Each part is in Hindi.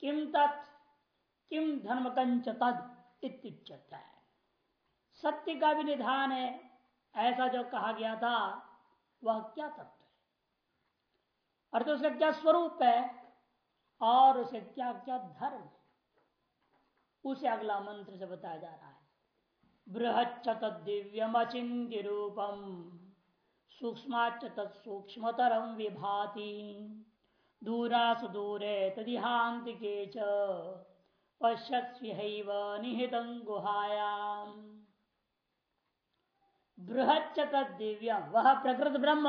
किम तत् किम धर्म कंच तद है सत्य का भी निधान है, ऐसा जो कहा गया था, वह क्या तत्व है? अर्थ उसका क्या स्वरूप है, और उसे क्या क्या धर्म है? उसे अगला मंत्र से बताया जा रहा है। बृहच्च दिव्यम अचिंत्य रूपम सूक्ष्म तत्सूक्ष्मतरम विभाति। दूरा सुदूरे तदिहांतिके च। पश्यत्स्व निहित गुहायाम। बृहच्च दिव्यम वह प्रकृत ब्रह्म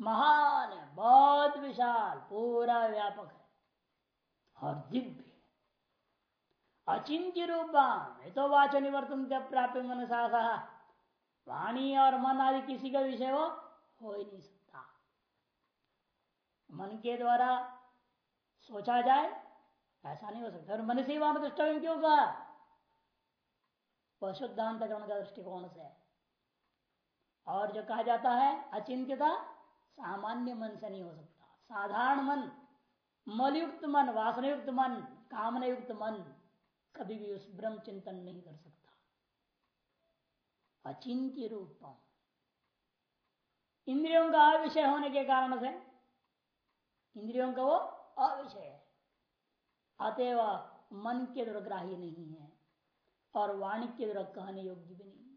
महान है बहुत विशाल पूरा व्यापक। है और दिव्य। अचिंत्य रूपम तो वाच निवर्तन प्राप्त मन साधा वाणी और मन आदि किसी का विषय वो हो ही नहीं सकता। मन के द्वारा सोचा जाए, ऐसा नहीं हो सकता। और मन से ही वहाँ दृष्टव्य क्यों कहा पशुद्धांतकरण का दृष्टिकोण से और जो कहा जाता है, अचिंत्यता सामान्य मन से नहीं हो सकता। साधारण मन, मलयुक्त मन, वासनयुक्त मन कामना युक्त मन कभी भी उस ब्रह्म चिंतन नहीं कर सकता। अचिंत्य रूप इंद्रियों का अविषय होने के कारण से इंद्रियों का वो अविषय है। अतएव मन के द्वारा ग्राह्य नहीं है और वाणी के द्वारा कहने योग्य भी नहीं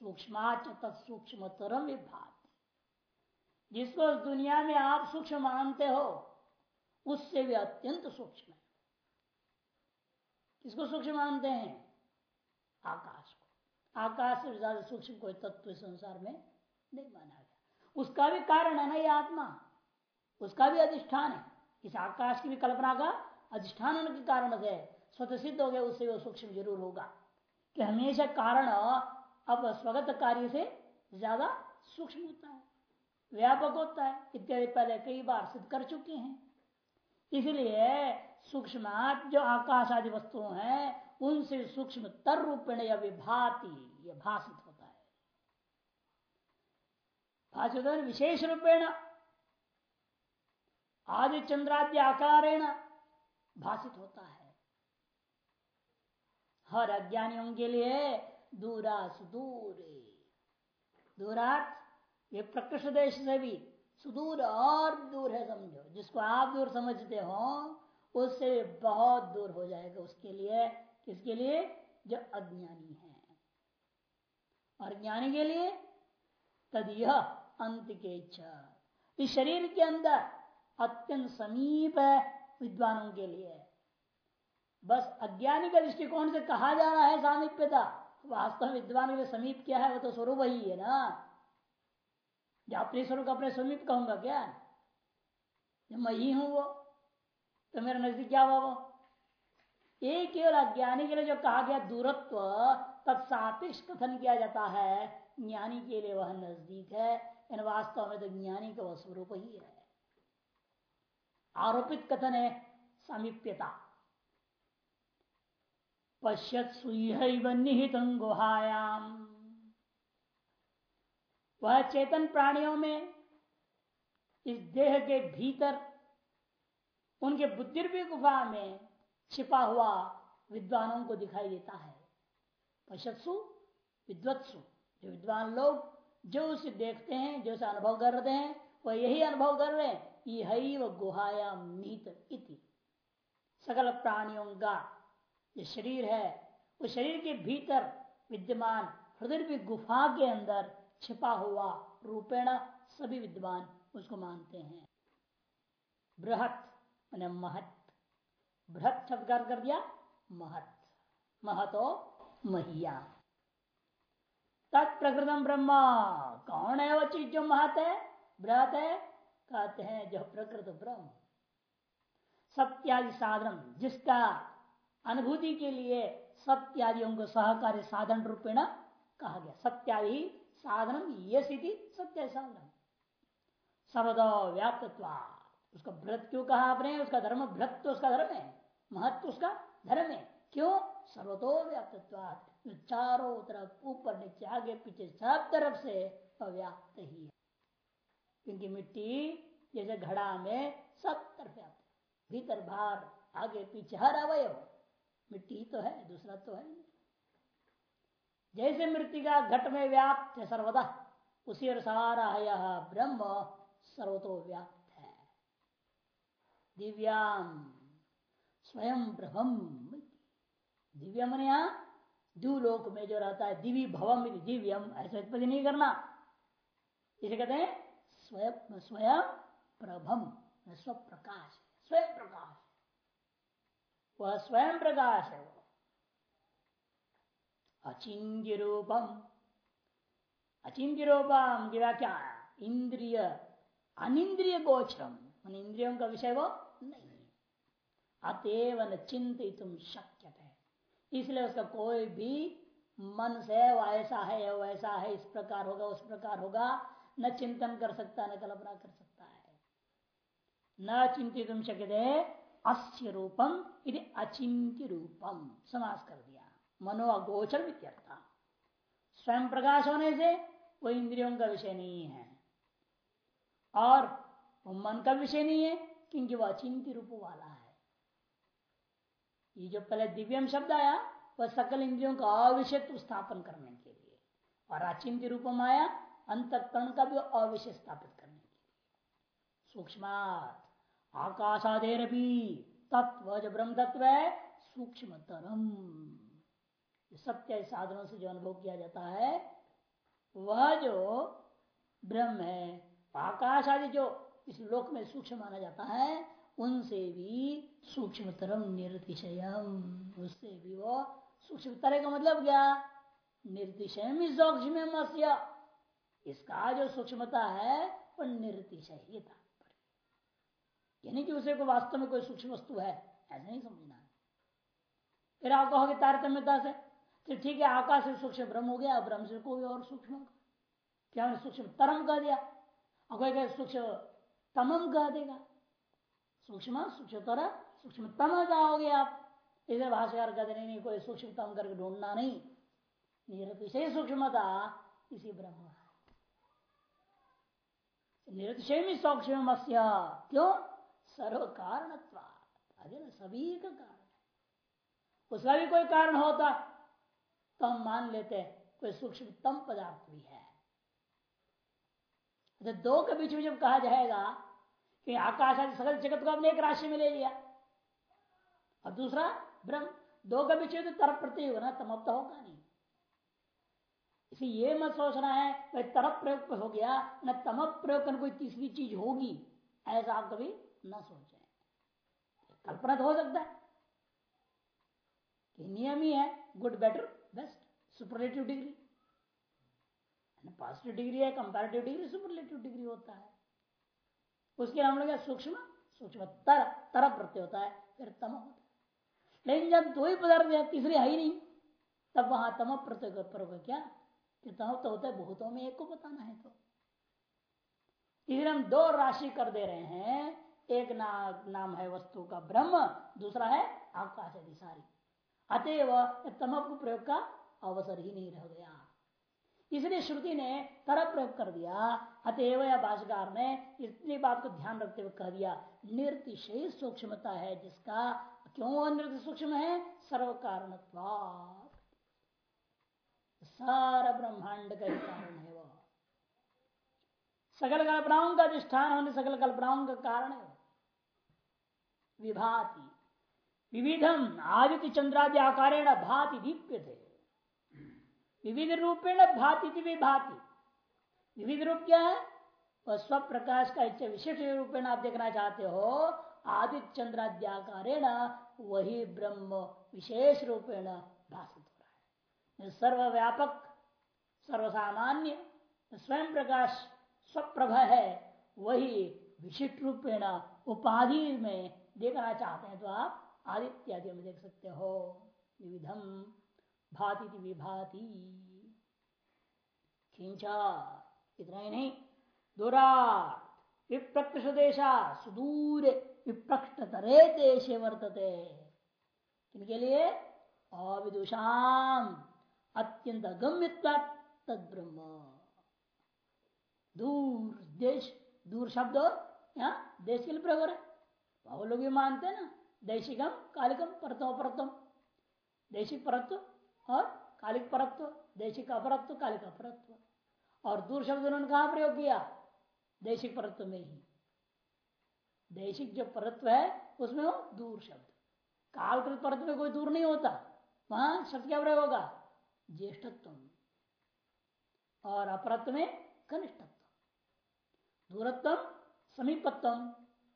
सूक्ष्माच तत्सूक्ष्म तरम विभाग जिसको दुनिया में आप सूक्ष्म मानते हो, उससे भी अत्यंत सूक्ष्म है। किसको सूक्ष्म मानते हैं? आकाश को। आकाश से ज़्यादा सूक्ष्म कोई तत्व संसार में नहीं माना गया। उसका भी कारण है ना ये आत्मा। उसका भी अधिष्ठान है। इस आकाश की भी कल्पना का अधिष्ठान के कारण से स्वतः सिद्ध हो गया, उससे वो सूक्ष्म ज़रूर होगा। कि हमेशा कारण अब स्वगत कार्य से ज़्यादा सूक्ष्म होता है, व्यापक होता है, इत्यादि पहले कई बार सिद्ध कर चुके हैं। इसलिए सूक्ष्म जो आकाश आदि वस्तुओं हैं, उनसे सूक्ष्म तर रूपेण या विभाति भाषित होता है। भाषित विशेष रूपेण आदि चंद्राद्य आकारेण भाषित होता है। हर अज्ञानियों के लिए दूरा सुदूर। दूरात ये प्रकृष्ट देश से भी सुदूर और दूर है समझो। जिसको आप दूर समझते हो, उससे बहुत दूर हो जाएगा। उसके लिए किसके लिए? जो अज्ञानी है। और ज्ञानी के लिए तद यह अंत के इच्छा। इस शरीर के अंदर अत्यंत समीप है विद्वानों के लिए। बस अज्ञानी का दृष्टिकोण से कहा जा रहा है सामीप्यता। वास्तव विद्वान के समीप क्या है? वो तो स्वरूप ही है ना। अपने स्वरूप अपने समीप कहूँगा क्या? मैं ही हूँ वो तो मेरा नज़दीक क्या हुआ वो? एक केवल अज्ञानी के लिए जो कहा गया दूरत्व, तत्सापेक्ष कथन किया जाता है, ज्ञानी के लिए वह नज़दीक है। वास्तव में तो ज्ञानी का वह स्वरूप ही है। आरोपित कथन है, समीप्यता। पश्यत सुह निहित गुहायाम वह चेतन प्राणियों में, इस देह के भीतर, उनके बुद्धि गुफा में छिपा हुआ विद्वानों को दिखाई देता है। पशत्सु विद्वत्सु, जो विद्वान लोग, जो उसे देखते हैं, जो उसे अनुभव कर रहे हैं, वह यही अनुभव कर रहे हैं। गुहाया इति। सकल प्राणियों का जो शरीर है, उस शरीर के भीतर विद्यमान हृदय भी गुफा के अंदर छिपा हुआ रूपेण सभी विद्वान उसको मानते हैं। बृहत महत। बृहत शब्द कर दिया, महत। महतो महिया। तत्प्रकृतम ब्रह्म। कौन है वो चीज़ जो महत है? बृहत है कहते हैं जो प्रकृत ब्रह्म। सत्यादि साधन जिसका अनुभूति के लिए सत्यादियों को सहकारी साधन रूपेण कहा गया। सत्यादि साधन ये स्थिति सत्य साधन सर्वदा व्याप्तत्वा उसका व्रत क्यों कहा आपने? उसका धर्म, व्रत तो उसका धर्म है। महत्व उसका धर्म है। क्यों? सर्वतो व्याप्त चारों तरफ़, ऊपर, नीचे, आगे, पीछे, सब तरफ़ से अव्याप्त ही है। क्योंकि मिट्टी जैसे घड़ा में सब तरफ़ व्याप्त भीतर बाहर, आगे पीछे हर अवय मिट्टी तो है, दूसरा तो है जैसे मृतिका घट में व्याप्त है सर्वदा, उसी और सारा यह ब्रह्म सर्वतो व्याप्त है। दिव्याम स्वयं ब्रह्म दिव्य मन यहाँ द्यूलोक में जो रहता है दिव्य भवम दिव्यम, ऐसा उत्पत्ति नहीं करना। इसे कहते हैं स्वयं स्वयं प्रभम स्व प्रकाश स्वयं प्रकाश वह स्वयं प्रकाश है वो। अचिंत्य रूपम अचिंत्य रूपम की व्याख्या इंद्रिय अनिंद्रिय गोचरम। इंद्रियों का विषय वो नहीं अतएव न चिंतित शक्य है इसलिए उसका कोई भी मन से वैसा है वैसा है, इस प्रकार होगा, उस प्रकार होगा न चिंतन कर सकता, न कल्पना कर सकता है। न चिंतित अस्य रूपम यदि अचिंत्य रूपम समास कर दिया। मनो अगोचर वित्यर्था स्वयं प्रकाश होने से वो इंद्रियों का विषय नहीं है। और वो मन का विषय नहीं है, क्योंकि वह अचिंत्य रूप वाला है। ये जो पहले दिव्यम शब्द आया वह सकल इंद्रियों का अविषय स्थापन करने के लिए। और अचिंत्य रूपम आया अंतकरण का भी अविषय स्थापित करने के सूक्ष्म आकाशादेर भी तत्व जो ब्रह्म तत्व है सूक्ष्म तरम सत्य साधनों से जो अनुभव किया जाता है, वह जो ब्रह्म है, आकाश आदि जो इस लोक में सूक्ष्म माना जाता है, उनसे भी सूक्ष्मतरम निर्तिशयम उससे भी वो सूक्ष्म तरह का मतलब क्या? निर्तिशय सूक्ष्म इसका जो सूक्ष्मता है, वह निर्तिशय यानी कि उसे को वास्तव में कोई सूक्ष्म वस्तु है, ऐसा नहीं समझना है। फिर आप कहोगे तारतम्यता से तो ठीक है, आकाश से सूक्ष्म ब्रह्म हो गया ब्रह्म से कोई और सूक्ष्म होगा। क्या सूक्ष्म तरम कह दिया? और कोई कहे सूक्ष्म तमम कह देगा। सूक्ष्म सूक्ष्मतर सूक्ष्म तम जाओगे आप। इसे भाषाकार कहते नहीं कोई सूक्ष्मतम करके ढूंढना नहीं। निरतिशय सूक्ष्मता, इसी ब्रह्म है। निरतिशय में क्यों सर्व कारण सभी का कारण। उसका भी कोई कारण होता तो हम मान लेते कोई सूक्ष्मतम पदार्थ भी है। तो दो के बीच में जब कहा जाएगा कि आकाश आदि सकल जगत को आपने एक राशि में ले लिया, और दूसरा ब्रह्म, दो के बीच में तो तरफ़ प्रत्यय होगा ना तमप तो होगा नहीं। इसे ये मत सोचना है कि तरफ़ प्रयोग हो गया, न तमप प्रयोग कोई तीसरी चीज़ होगी। ऐसा आप कभी न सोचे। कल्पना तो हो सकता है नियम ही है good better best superlative degree positive degree है कंपैरेटिव डिग्री सुपरलेटिव डिग्री होता है। उसके नाम लगे सूक्ष्म सूक्ष्म तर तर प्रत्यय होता है, फिर तम होता है। लेकिन जब दो ही पदार्थ तीसरी है ही नहीं, तब वहाँ तम प्रत्यय पर क्या कि तम तो होता है बहुतों में एक को बताना है तो। इसलिए हम दो राशि कर दे रहे हैं। एक ना, नाम है वस्तु का ब्रह्म दूसरा है आकाश आदि सारी अतएव तमक प्रयोग का अवसर ही नहीं रह गया। इसलिए श्रुति ने तरफ़ प्रयोग कर दिया। अतएव या भाषाकार ने इतनी बात को ध्यान रखते हुए कह दिया निर्तिशय सूक्ष्मता है जिसका क्यों नृत्य सूक्ष्म है? सर्व कारण सारा ब्रह्मांड का कारण है वह। सकल कल्पनाओं का अधिष्ठान होने, सकल कल्पनाओं का कारण है विभाति विविधम आदित्य चंद्रादि आकारेण भाति दीप्य थे। विविध रूपेण भाति विभाति। विविध रूप क्या है? वह स्व प्रकाश का इच्छा विशिष्ट रूपेण आप देखना चाहते हो, आदित्य चंद्राद्याकारेण वही ब्रह्म विशेष रूपेण भाषित। सर्वव्यापक, सर्वसामान्य, स्वयं प्रकाश, स्वप्रभ है, वही विशिष्ट रूपेण उपाधि में देखना चाहते हैं तो आप आदित्य आदि में देख सकते हो। विविधम भाति विभाति। खिंचा इतना ही नहीं दूरा विप्रकृष देशा सुदूर विप्रकृष्ट तरे देशे वर्तते। किनके लिए अविदुषाम। अत्यंत अगम्य तद ब्रह्म दूर, देश, दूर शब्द यहाँ देश के लिए प्रयोग है। वो लोग भी मानते हैं ना, देशिकम, कालिकम, परतम अपरतम। दैशिक परत्व और कालिक परत्व, देशिक अपरत्व, कालिक अपरत्व। और दूर शब्द उन्होंने कहा प्रयोग किया? देशिक परत्व में ही। देशिक जो परत्व है, उसमें वो दूर शब्द। कालकृत परत्व में कोई दूर नहीं होता। वहाँ शब्द क्या प्रयोग होगा? ज्येष्ठत्व और अपरत्व में कनिष्ठत्व दूरत्व समीपत्व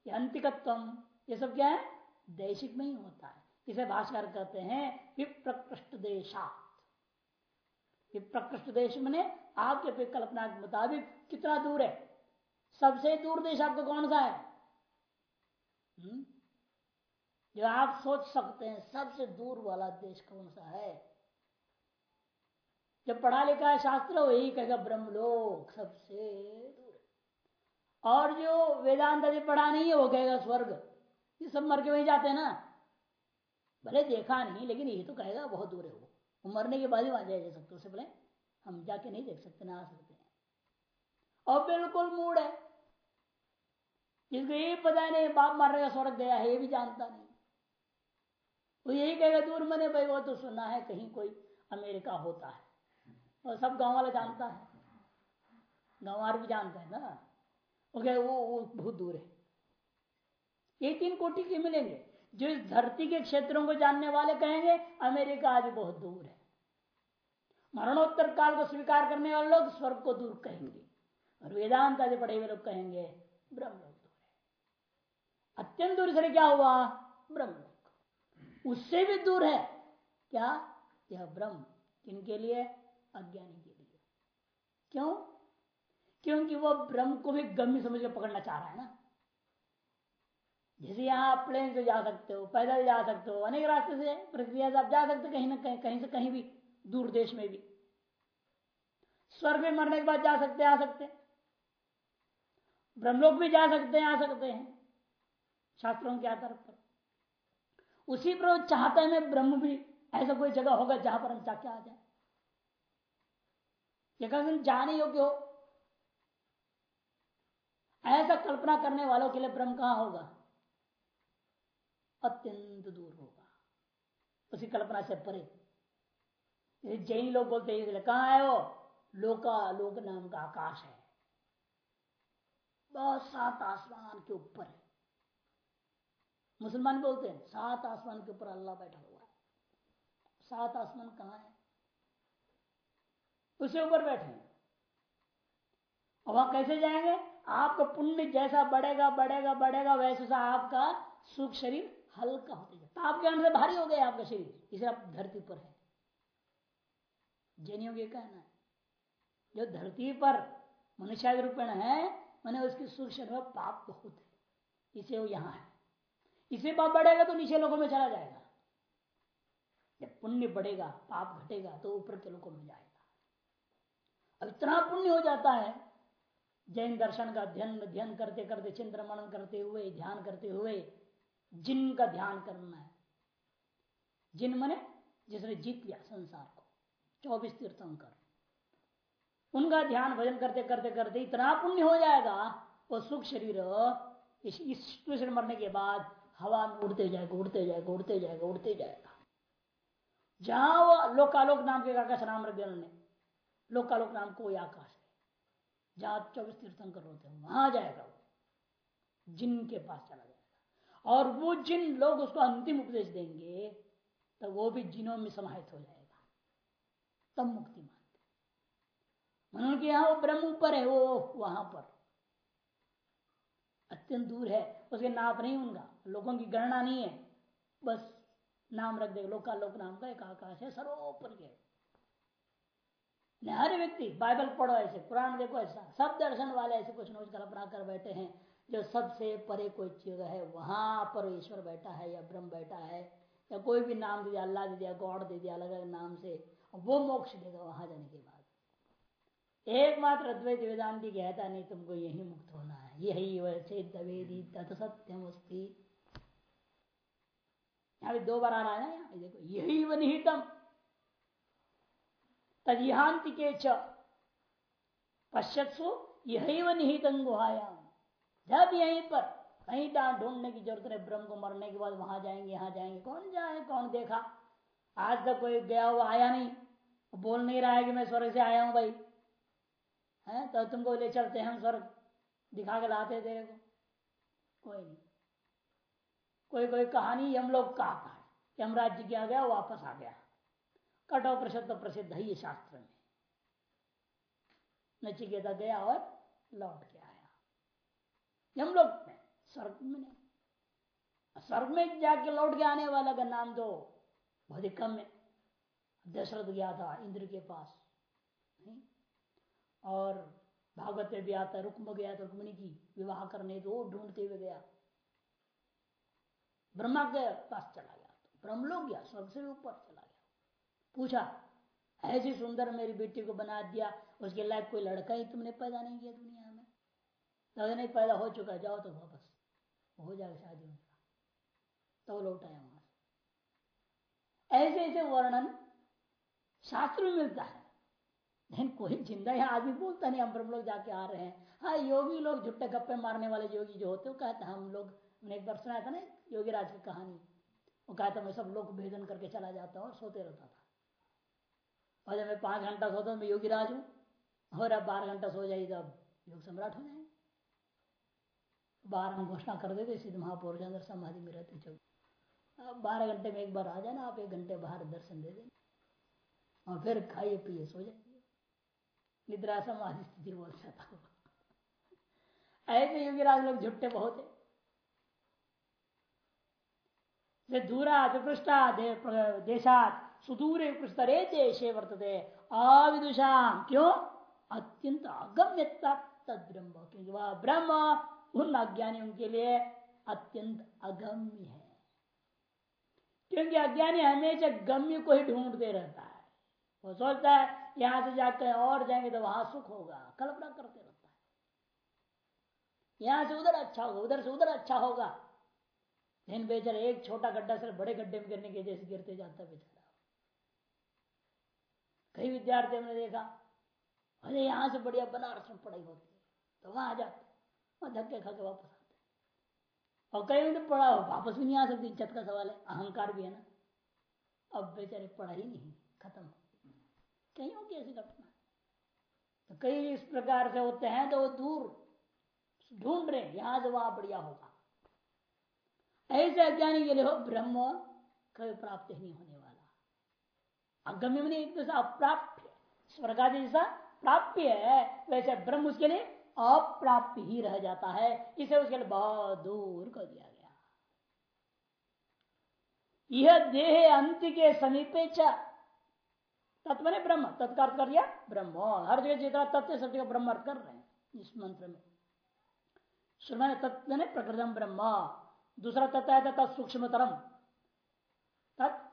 या अंतिकत्व ये सब क्या है? दैशिक में ही होता है। इसे भाषकर कहते हैं विप्रकृष्ट देशात विप्रकृष्ट देश मैंने आपके कल्पना के मुताबिक कितना दूर है? सबसे दूर देश आपको कौन सा है? हम्म? जो आप सोच सकते हैं सबसे दूर वाला देश कौन सा है? जब पढ़ा लिखा है शास्त्र, वही कहेगा, ब्रह्मलोक सबसे दूर और जो वेदांत अभी पढ़ा नहीं है, वो कहेगा, स्वर्ग। ये सब मर के वही जाते हैं ना। भले देखा नहीं, लेकिन ये तो कहेगा, बहुत दूर है वो। मरने के बाद ही वहाँ जाया जा सकते उससे पहले। हम जाके नहीं देख सकते, ना आ सकते हैं। और बिल्कुल मूड है। जिसको ये पता नहीं, बाप मर रहे स्वर्ग गया है, ये भी जानता नहीं। वो यही कहेगा, दूर मने भाई, वो तो सुना है, कहीं कोई अमेरिका होता है। और सब गाँव वाला जानता है। गाँव भी जानता है ना। वो वो वो बहुत दूर है। ये तीन कोटि के मिलेंगे। जो इस धरती के क्षेत्रों को जानने वाले कहेंगे, अमेरिका आज बहुत दूर है। मरणोत्तर काल को स्वीकार करने वाले लोग स्वर्ग को दूर कहेंगे। और वेदांत आदि पढ़े हुए लोग कहेंगे, ब्रह्म लोग दूर है। अत्यंत दूर से क्या हुआ? ब्रह्म लोग। उससे भी दूर है। क्या? यह ब्रह्म। किनके लिए? अज्ञानी के लिए। क्यों? क्योंकि वह ब्रह्म को भी गम्य समझ कर पकड़ना चाह रहा है ना। जैसे यहाँ आप प्लेन से जा सकते हो, पैदल जा सकते हो, अनेक रास्ते से प्रक्रिया से आप जा सकते हो, कहीं ना कहीं कहीं से कहीं भी, दूर देश में भी। स्वर्ग में मरने के बाद जा सकते आ सकते ब्रह्मलोक भी जा सकते हैं, आ सकते हैं, शास्त्रों के आधार पर। उसी पर चाहता है मैं ब्रह्म भी ऐसा कोई जगह होगा जहाँ पर हम जाके आ जाए। जगह जाने योग्य हो। ऐसा कल्पना करने वालों के लिए ब्रह्म कहाँ होगा? अत्यंत दूर होगा। उसी कल्पना से परे। जैन लोग बोलते हैं कहा है वो? लोका लोक नाम का आकाश है। बहुत सात आसमान के ऊपर है। मुसलमान बोलते हैं, सात आसमान के ऊपर अल्लाह बैठा हुआ है। सात आसमान कहा है? उससे ऊपर बैठे वहाँ कैसे जाएँगे? आपका पुण्य जैसा बढ़ेगा बढ़ेगा बढ़ेगा, वैसे आपका सुख शरीर हल्का होते ताप के से भारी हो गया आपका शरीर। इसे आप धरती पर है। जैनियों के कहना है, जो धरती पर मनुष्य रूपेण है, मैंने उसकी सुख शरीर में पाप बहुत है। इसे वो यहाँ है। इसे पाप बढ़ेगा तो नीचे लोगों में चला जाएगा। जब पुण्य बढ़ेगा, पाप घटेगा तो ऊपर के लोगों में जाएगा। इतना पुण्य हो जाता है। जैन दर्शन का अध्ययन ध्यान करते करते चिंतन करते हुए ध्यान करते हुए जिन का ध्यान करना है। जिन मने जिसने जीत लिया संसार को चौबीस तीर्थंकर उनका ध्यान भजन करते करते करते इतना पुण्य हो जाएगा वो सुख शरीर इस, इस मरने के बाद हवा में उड़ते जाएगा उड़ते जाएगा उड़ते जाएगा उड़ते जाएगा। जहाँ वो लोकालोक नाम के आकाश नाम उन्होंने लोकालोक नाम को आकाश है। जहाँ चौबीस तीर्थंकर होते हैं। वहाँ जाएगा वो। जिनके पास चला जाएगा। और वो जिन लोग उसको अंतिम उपदेश देंगे तो वो भी जिनों में समाहित हो जाएगा। तब मुक्ति मानते मनोन के यहाँ वो ब्रह्म ऊपर है, वो वहाँ पर। अत्यंत दूर है। उसके नाप नहीं उनका। लोगों की गणना नहीं है। बस नाम रख देगा। लोका लोक नाम का एक आकाश है, सर्वोपर के हर व्यक्ति बाइबल पढ़ो ऐसे पुराण देखो ऐसा, सब दर्शन वाले ऐसे कुछ नोच कल्पना कर बैठे हैं, जो सबसे परे कोई चीज़ है, वहाँ पर ईश्वर बैठा है, या ब्रह्म बैठा है, या कोई भी नाम दे दिया, अल्लाह दे दिया, गॉड दे दिया अलग अलग नाम से, वो मोक्ष देगा वहाँ जाने के बाद। एकमात्र अद्वैत वेदांति कहता नहीं, तुमको यही मुक्त होना है। यही वैसे दवेदी तथ सत्यम अस्ती। यहाँ दो बार आ रहा है ना, यहाँ देखो, यही व निहितम तदिहांति के पश्यत्सु यही व निहितम गुहायाम जब यहीं पर, कहीं डांट ढूँढने की ज़रूरत नहीं, ब्रह्म को मरने के बाद वहाँ जाएँगे, यहाँ जाएँगे। कौन जाए, कौन देखा? आज तक कोई गया हुआ आया नहीं। बोल नहीं रहा है कि मैं स्वर्ग से आया हूँ भाई। है? तो तुमको ले चलते हैं हम स्वर्ग। दिखा के लाते तेरे को। कोई नहीं। कोई कोई कहानी हम लोग कहा है हम राज्य किया गया, वापस आ गया। कटो प्रसिद्ध प्रसिद्ध है, ये शास्त्र में। नचिकेता गया और लौट के आया। हम लोग में, स्वर्ग में नहीं। स्वर्ग में जाके लौट के आने वाला का नाम तो बहुत ही कम है। दशरथ गया था इंद्र के पास, नहीं? और भागवत में भी आता रुक्म गया तो रुक्मणी की विवाह करने तो ढूंढते हुए गया। ब्रह्मा के पास चला गया। ब्रह्मलोक गया, स्वर्ग से ऊपर पूछा, ऐसी सुंदर मेरी बेटी को बना दिया, उसके लायक कोई लड़का ही तुमने पैदा नहीं किया दुनिया में? तो नहीं, पैदा हो चुका जाओ तो वापस। हो जाएगा शादी उनका तो लौट आया वहाँ से। ऐसे ऐसे वर्णन शास्त्र में मिलता है। लेकिन कोई ज़िंदा यहाँ आदमी बोलता नहीं, हम लोग जाके आ रहे हैं। हाँ योगी लोग झुट्टे गप्पे मारने वाले योगी जो होते हैं कहते हैं, हम लोग, मैंने एक बार सुनाया था ना योगी राज की कहानी। वो कहता मैं सब लोग भेदन करके चला जाता हूँ और सोते रहता था। और मैं पाँच घंटा सोता हूँ, मैं योगी राज हूँ, और अब बारह घंटा सो जाइए तो अब योग सम्राट हो जाएँगे। बारह घोषणा कर देते, सिद्ध महापौर के अंदर समाधि में रहते चौक अब बारह घंटे में एक बार आ जाना, आप एक घंटे बाहर दर्शन दे देना। और फिर खाइए, पिए, सो जाइए। निद्रा समाधि स्थिति बोल सकता ऐसे योगी राज लोग झुट्टे बहुत है। दूरा विपृष्टा देशात सुदूर विपृष्टरे देशे वर्तते। अविदुषाम क्यों? अत्यंत अगम्य तद ब्रह्म क्योंकि वह ब्रह्म, उन अज्ञानियों के लिए अत्यंत अगम्य है। क्योंकि अज्ञानी हमेशा गम्य को ही ढूंढते रहता है। वो सोचता है, यहाँ से जाकर और जाएँगे तो वहाँ सुख होगा। कल्पना करते रहता है। यहाँ से उधर अच्छा होगा, उधर से उधर अच्छा होगा। लेकिन बेचारा एक छोटा गड्ढा से बड़े गड्ढे में गिरने के जैसे गिरते जाता बेचारा। कई विद्यार्थी हमने देखा, अरे यहाँ से बढ़िया बनारस में पढ़ाई होती है तो वहाँ आ जाते वहाँ धक्के खा के वापस आते और कई तो पढ़ा, वापस भी नहीं आ सकती इज़्ज़त का सवाल है, अहंकार भी है ना? अब बेचारे पढ़ा ही नहीं खत्म कहीं होगी ऐसी घटना। तो कई इस प्रकार से होते हैं तो वो दूर, ढूंढ रहे यहाँ से वहाँ बढ़िया होगा। ऐसे अज्ञानी के लिए हो ब्रह्म कभी प्राप्त नहीं होने अगम्य में एक दूसरा अप्राप्य स्वर्ग आदि जैसा प्राप्य है, वैसे ब्रह्म उसके लिए अप्राप्य ही रह जाता है। इसे उसके लिए बहुत दूर कर दिया गया। यह देह अंत के समीपे तत्व ने ब्रह्म तत्कार कर दिया ब्रह्म। हर जगह जितना तत्व सब जगह ब्रह्म कर रहे हैं इस मंत्र में। श्रमण तत्व ने प्रकृतम ब्रह्म। दूसरा तत्व है तत् सूक्ष्मतरम। तत्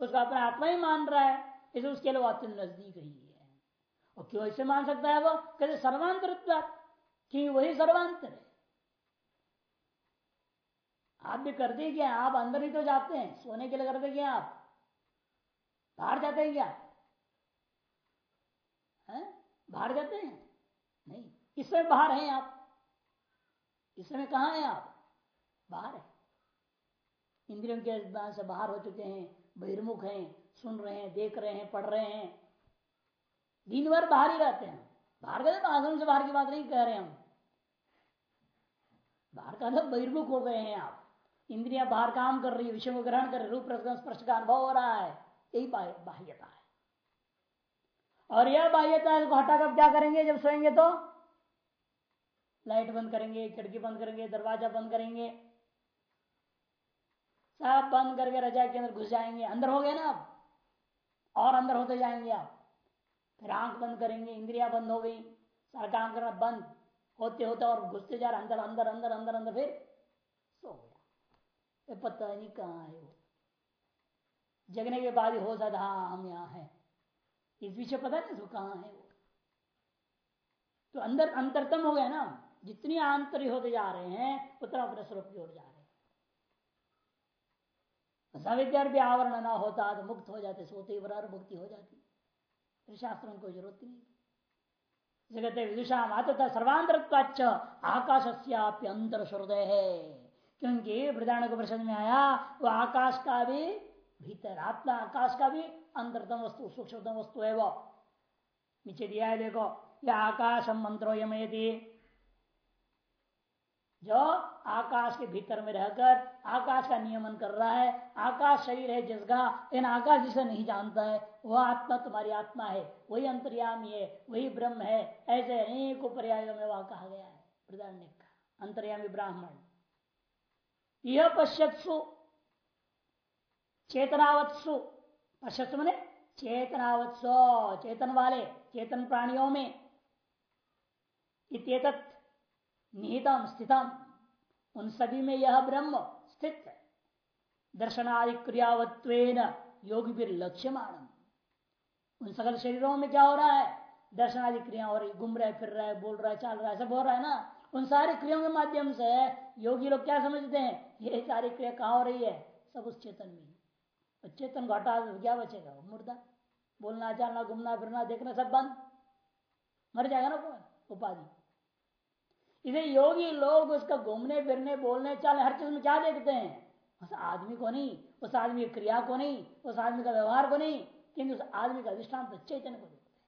उसका अपना आत्मा ही मान रहा है, इसे उसके लिए अत्यंत नज़दीक ही है। और क्यों ऐसे मान सकता है वो? कहते सर्वांतरत्वाद क्योंकि वही सर्वांतर है। आप भी करते क्या? आप अंदर ही तो जाते हैं। सोने के लिए करते क्या आप? बाहर जाते हैं क्या? बाहर जाते हैं? नहीं। इस समय बाहर हैं आप। इस समय कहा हैं आप? बाहर है। इंद्रियों के से बाहर हो चुके हैं। बहिर्मुख हैं, सुन रहे हैं, देख रहे हैं, पढ़ रहे हैं। दिन भर बाहर ही रहते हैं। बाहर का तो आसन से बाहर की बात नहीं कह रहे हम। बाहर का तो बहिर्मुख हो गए हैं आप। इंद्रिया बाहर काम कर रही है, विषय को ग्रहण कर रही रूप स्पर्श का अनुभव हो रहा है। यही बाह्यता है। और यह बाह्यता को हटाकर क्या करेंगे? जब सोएँगे तो लाइट बंद करेंगे, खिड़की बंद करेंगे, दरवाज़ा बंद करेंगे। सब बंद करके रजा के अंदर घुस जाएँगे। अंदर हो गए ना आप? और अंदर होते जाएँगे आप। फिर आँख बंद करेंगे, इंद्रिया बंद हो गई। सारा काम करना बंद। होते होते और घुसते जा रहे अंदर अंदर अंदर अंदर अंदर, फिर सो ये पता नहीं कहाँ है वो। जगने के बाद ही सकता हाँ हम यहाँ है। इस विषय पता नहीं उसको कहाँ है वो। तो अंदर, अंतरतम हो गया ना। जितनी आंतरिक होते जा रहे हैं, उतना अपने स्वरूप की ओर जा रहे हैं। सविद्यार भी आवरण ना होता तो मुक्त हो जाते, सोते बराबर मुक्ति हो जाती। फिर शास्त्रों को ज़रूरत नहीं जगत विदुषा माता सर्वांतर आकाश से अंतर श्रुदय है। क्योंकि वृदान प्रश्न में आया, वो आकाश का भी भीतर, आत्मा आकाश का भी अंतरतम वस्तु, सूक्ष्मतम वस्तु है वो। नीचे दिया है, देखो यह आकाश मंत्रो यमयती जो आकाश के भीतर में रहकर आकाश का नियमन कर रहा है, आकाश शरीर है जिसका इन आकाश जिसे नहीं जानता है, वह आत्मा तुम्हारी आत्मा है, वही अंतर्यामी है, वही ब्रह्म है, ऐसे अनेकों पर्यायों में वह कहा गया है प्रधान अंतर्यामी ब्राह्मण। यह पश्यत्सु, चेतनावत्सु पश्यत मैंने चेतनावत्सो, चेतन वाले, चेतन प्राणियों में, इत्येतत निहितम स्थितम उन सभी में यह ब्रह्म स्थित है। दर्शनादि क्रियावत्व योगी भी लक्ष्य उन सकल शरीरों में क्या हो रहा है? दर्शनादि क्रिया हो रही, घूम रहा फिर रहा है, बोल रहा है, चल रहा है, सब हो रहा है ना? उन सारी क्रियाओं के माध्यम से योगी लोग क्या समझते हैं? ये सारी क्रिया कहा हो रही है? सब उस चेतन में चेतन घटा क्या बचेगा? वो मुर्दा। बोलना, चलना, घूमना, फिरना, देखना सब बंद। मर जाएगा ना उपाधि। इसे योगी लोग उसका घूमने, फिरने, बोलने, चलने, हर चीज़ में क्या देखते हैं? उस आदमी को नहीं, उस आदमी की क्रिया को नहीं, उस आदमी का व्यवहार को नहीं, किंतु उस आदमी का अधिष्ठान चैतन्य को देखते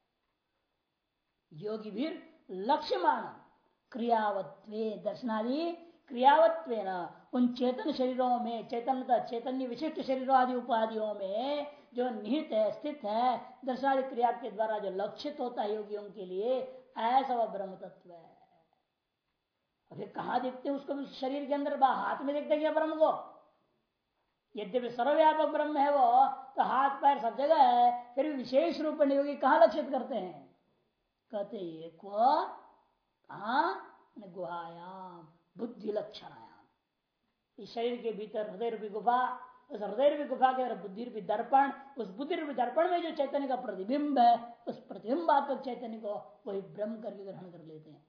हैं। योगी भी लक्ष्य मान क्रियावत्व दर्शनादि क्रियावत्व उन चेतन शरीरों में, चैतन्यता, चैतन्य विशिष्ट शरीरों आदि, उपाधियों में जो निहित है, स्थित है, दर्शनादि क्रिया के द्वारा जो लक्षित होता है योगियों के लिए, ऐसा वह ब्रह्म तत्व है। अरे कहा देखते उसको? शरीर के अंदर हाथ में देखते क्या ब्रह्म को? यद्यपि सर्वव्यापक ब्रह्म है वो तो हाथ, पैर सब जगह है, फिर भी विशेष रूप में योगी कहा लक्षित करते हैं? कहते एक गुहायाम, बुद्धि लक्षणायाम। इस शरीर के भीतर हृदय रूपी गुफा, उस हृदय रूपी गुफा के अंदर बुद्धि रूपी दर्पण, उस बुद्धि रूपी दर्पण में जो चैतन्य का प्रतिबिंब है, उस प्रतिबिंबात्मक चैतन्य को वही ब्रह्म करके ग्रहण कर लेते हैं।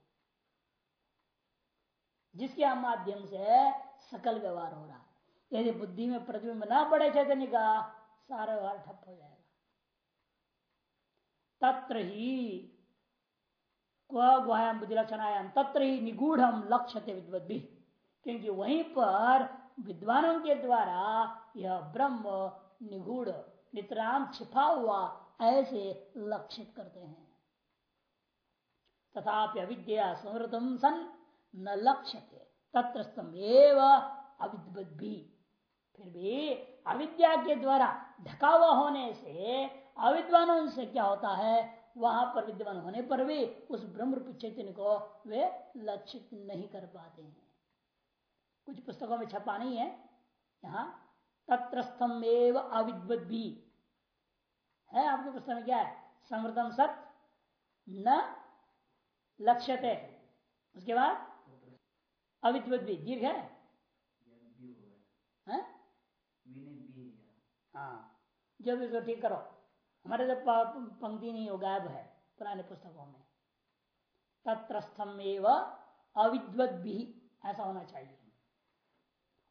जिसके माध्यम से सकल व्यवहार हो रहा। है यदि बुद्धि में प्रतिबिंब ना पड़े चैतन्य का, सारा व्यवहार ठप हो जाएगा। तत्र ही गुहायाम बुद्धि लक्षणायाम तत्र ही निगूढ़ लक्ष्य विद्वद्भि, क्योंकि वहीं पर विद्वानों के द्वारा यह ब्रह्म निगूढ़, नितराम छिपा हुआ, ऐसे लक्षित करते हैं। तथापि अविद्या समृतम सन न लक्ष्य तत्रस्तम अविद्वत भी फिर भी अविद्या के द्वारा ढका हुआ होने से अविद्वानों से क्या होता है? वहाँ पर विद्वान होने पर भी उस ब्रह्म चैतन्य को वे लक्षित नहीं कर पाते हैं। कुछ पुस्तकों में छपा नहीं है। यहाँ तत्रस्थम एव अविद्वत भी है आपके पुस्तक में क्या है? समृतम सत न लक्ष्यते। उसके बाद अविद्वत भी। दीर्घ है? हाँ? जो भी ठीक करो। हमारे तो पंक्ति नहीं हो, गायब है, पुराने पुस्तकों में। तत्रस्थम एवं अविद्वत भी। ऐसा होना चाहिए।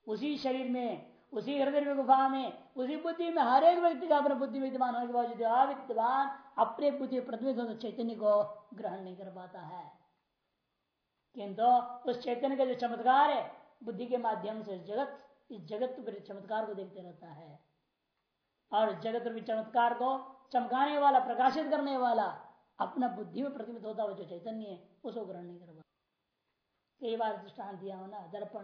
उसी शरीर में, उसी हृदय में, गुफा में, उसी बुद्धि में, हर एक व्यक्ति का अपने बुद्धि विद्यमान होने के बावजूद अविद्वान अपने बुद्धि प्रतिनिधित्व चैतन्य को ग्रहण नहीं कर पाता है। किंतु उस चैतन्य का जो चमत्कार है, बुद्धि के माध्यम से जगत, इस जगत चमत्कार को देखते रहता है। और जगत रूपी चमत्कार को चमकाने वाला, प्रकाशित करने वाला, अपना बुद्धि में प्रतिमित होता हुआ जो चैतन्य है, उसको ग्रहण नहीं कर कई बार दृष्टान दिया होना दर्पण,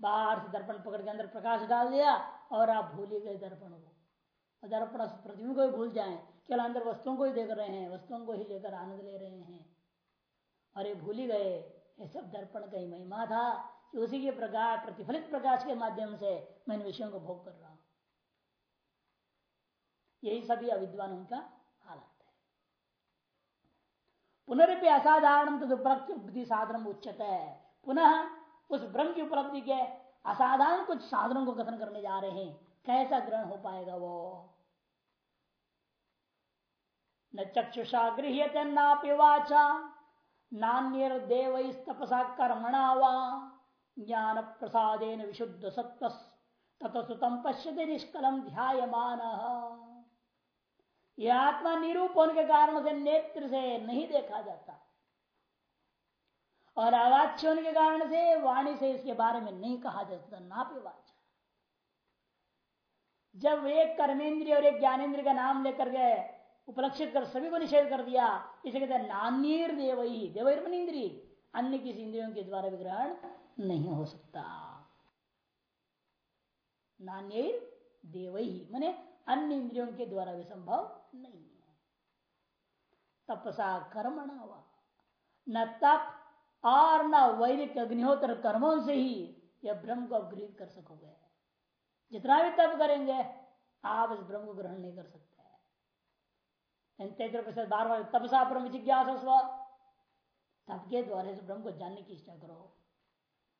बाहर से दर्पण पकड़ के अंदर प्रकाश डाल दिया और आप भूल गए दर्पण को। दर्पण प्रतिबिंब को भूल जाए, केवल अंदर वस्तुओं को ही देख रहे हैं, वस्तुओं को ही लेकर आनंद ले रहे हैं। अरे भूल ही गए ये सब दर्पण का ही महिमा था कि उसी के प्रकाश, प्रतिफलित प्रकाश के माध्यम से मैं इन विषयों को भोग कर रहा हूँ। यही सभी अविद्वानों का हालत है। पुनरपि असाधारण तदुपलब्धि साधन उच्चत है पुनः उस ब्रह्म की उपलब्धि के असाधारण कुछ साधनों को कथन करने जा रहे हैं। कैसा ग्रहण हो पाएगा वो? न चक्षुषा गृह्यते, नापि नान्यर देव तपसा कर्मणा वा ज्ञान प्रसादेन विशुद्ध सत्व ततसुतम पश्यते निष्कलम ध्यायमान। यह आत्मा निरूप होने के कारण से नेत्र से नहीं देखा जाता। और अवाच्य होने के कारण से वाणी से इसके बारे में नहीं कहा जा सकता नापे वाचा। जब एक कर्मेंद्रिय और एक ज्ञानेन्द्रिय का नाम लेकर गए उपलक्षित कर, सभी को निषेध कर दिया। इसे कहते हैं नान्यर देवई देवर इंद्रिय। अन्य किसी इंद्रियों के द्वारा विग्रहण नहीं हो सकता। नान्यर देवई मैने अन्य इंद्रियों के द्वारा भी संभव नहीं है। तपसा कर्मणा न तप और न वैदिक अग्निहोत्र कर्मों से ही यह ब्रह्म को अपग्रहित कर सकोगे। जितना भी तप करेंगे, आप इस ब्रह्म को ग्रहण नहीं कर सकते। बार बार तपसा ब्रह्म जिज्ञास तप के द्वारा इस ब्रह्म को जानने की इच्छा करो।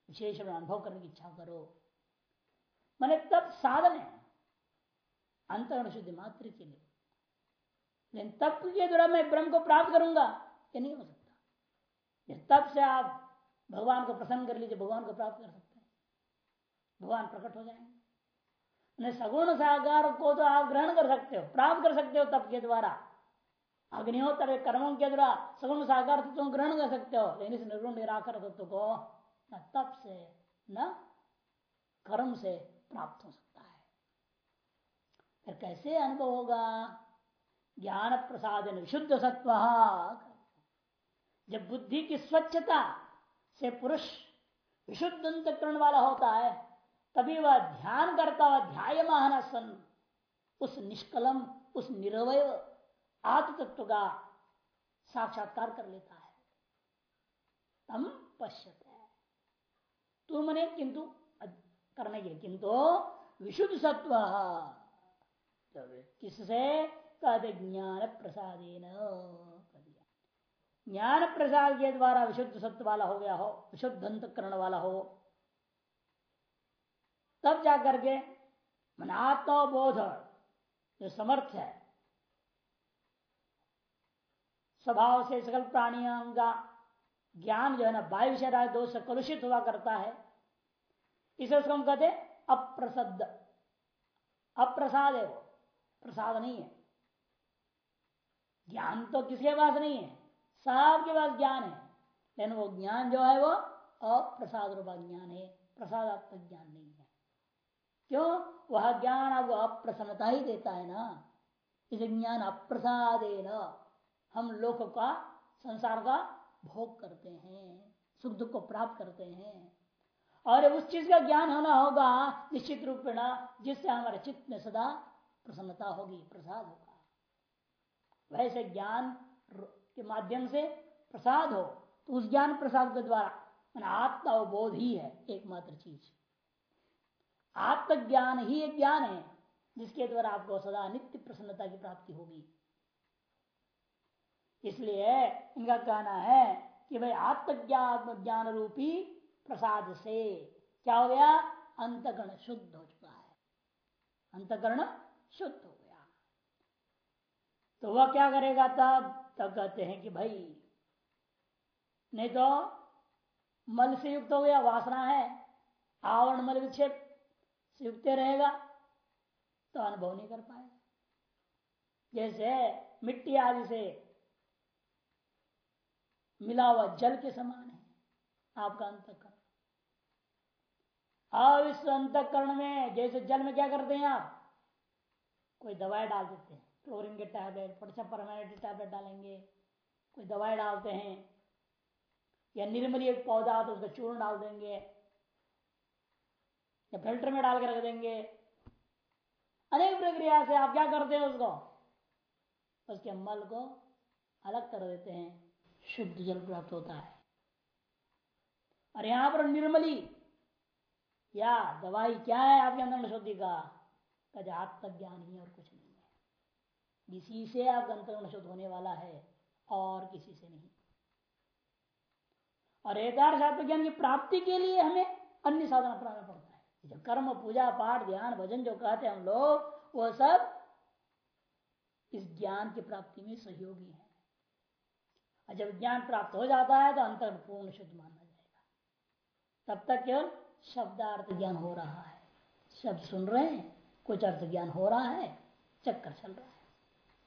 विशेष अनुभव करने की इच्छा करो। मैंने तब साधन है। अंतरण शुद्धि मात्र के लिए। लेकिन तप के द्वारा मैं ब्रह्म को प्राप्त करूँगा, ये नहीं हो सकता। तब से आप भगवान को प्रसन्न कर लीजिए, भगवान को प्राप्त कर सकते हैं। भगवान प्रकट हो जाएँगे। सगुण साकार को तो आप ग्रहण कर सकते हो, प्राप्त कर सकते हो तप के द्वारा। अग्निहोत्र कर्मों के द्वारा सगुण साकार तत्व तो ग्रहण कर सकते हो। लेकिन इस निर्गुण निराकर तत्व को न तप से, न कर्म से प्राप्त हो सकता है। फिर कैसे अनुभव होगा? ज्ञान प्रसाद विशुद्ध सत्व। जब बुद्धि की स्वच्छता से पुरुष विशुद्ध अंतकरण वाला होता है, तभी वह ध्यान करता हुआ ध्याय महान सन उस निष्कलम, उस निरवय आत्म तत्व का साक्षात्कार कर लेता है। तम पश्यत तू मने किंतु करने के किंतु विशुद्ध सत्व। किससे? कहते ज्ञान प्रसाद ज्ञान प्रसाद के द्वारा विशुद्ध सत्व वाला हो गया हो विशुद्ध अंतकरण वाला हो तब जाकर के मन आत्मबोध जो समर्थ है स्वभाव से सकल प्राणियों का ज्ञान जो है ना, वायु से दोष से कलुषित हुआ करता है। इसे उसको हम कहते अप्रसद अप्रसाद है वो। प्रसाद नहीं है। ज्ञान तो किसके पास नहीं है? सबके पास ज्ञान है। लेकिन वो ज्ञान जो है वो अप्रसाद रूपा ज्ञान है। प्रसादात्मक ज्ञान नहीं है। क्यों? वह ज्ञान आपको अप्रसन्नता ही देता है ना। इसे ज्ञान अप्रसाद हम लोग का संसार का भोग करते हैं, सुख दुख को प्राप्त करते हैं। और उस चीज़ का ज्ञान होना होगा, निश्चित रूप में ना, जिससे हमारे चित्त में सदा प्रसन्नता होगी, प्रसाद होगा। वैसे ज्ञान के माध्यम से प्रसाद हो तो उस ज्ञान प्रसाद के द्वारा आत्मा अवबोध ही है एकमात्र चीज़। आत्मज्ञान ही एक ज्ञान है, जिसके द्वारा आपको सदा नित्य प्रसन्नता की प्राप्ति होगी। इसलिए इनका कहना है कि भाई आत्मज्ञान ज्ञान रूपी प्रसाद से क्या हो गया? अंतकरण शुद्ध हो चुका है। अंतकरण शुद्ध हो गया। तो वह क्या करेगा तब? तब कहते हैं कि भाई, नहीं तो मल से युक्त हो गया, वासना है। आवरण मल विक्षेप से युक्त रहेगा तो अनुभव नहीं कर पाएगा। जैसे मिट्टी आदि से मिला हुआ जल के समान है। आपका अंतकरण। अब इस अंतकरण में, जैसे जल में क्या करते हैं आप? कोई दवाई डाल देते हैं। क्लोरीन के टैबलेट पटसा परमानेंट टैबलेट डालेंगे। कोई दवाई डालते हैं। या निर्मली एक पौधा तो उसका चूर्ण डाल देंगे। या फ़िल्टर में डाल के रख देंगे। अनेक प्रक्रिया से आप क्या करते हैं उसको? उसके मल को अलग कर देते हैं। शुद्ध जल प्राप्त होता है। और यहाँ पर निर्मली, या दवाई क्या है आपके अंदर शुद्धि का? आत्मज्ञान ही और कुछ नहीं है। इसी से आप अंतरण शुद्ध होने वाला है और किसी से नहीं। और एकादश आत्मज्ञान की प्राप्ति के लिए हमें अन्य साधन अपनाना पड़ता है। जो कर्म, पूजा, पाठ, ध्यान, भजन जो कहते हैं हम लोग वह सब इस ज्ञान की प्राप्ति में सहयोगी है। और जब ज्ञान प्राप्त हो जाता है तो अंतर पूर्ण शुद्ध माना जाएगा। तब तक केवल शब्दार्थ ज्ञान हो रहा है। शब्द सुन रहे हैं, कुछ अर्थ ज्ञान हो रहा है, चक्कर चल रहा है।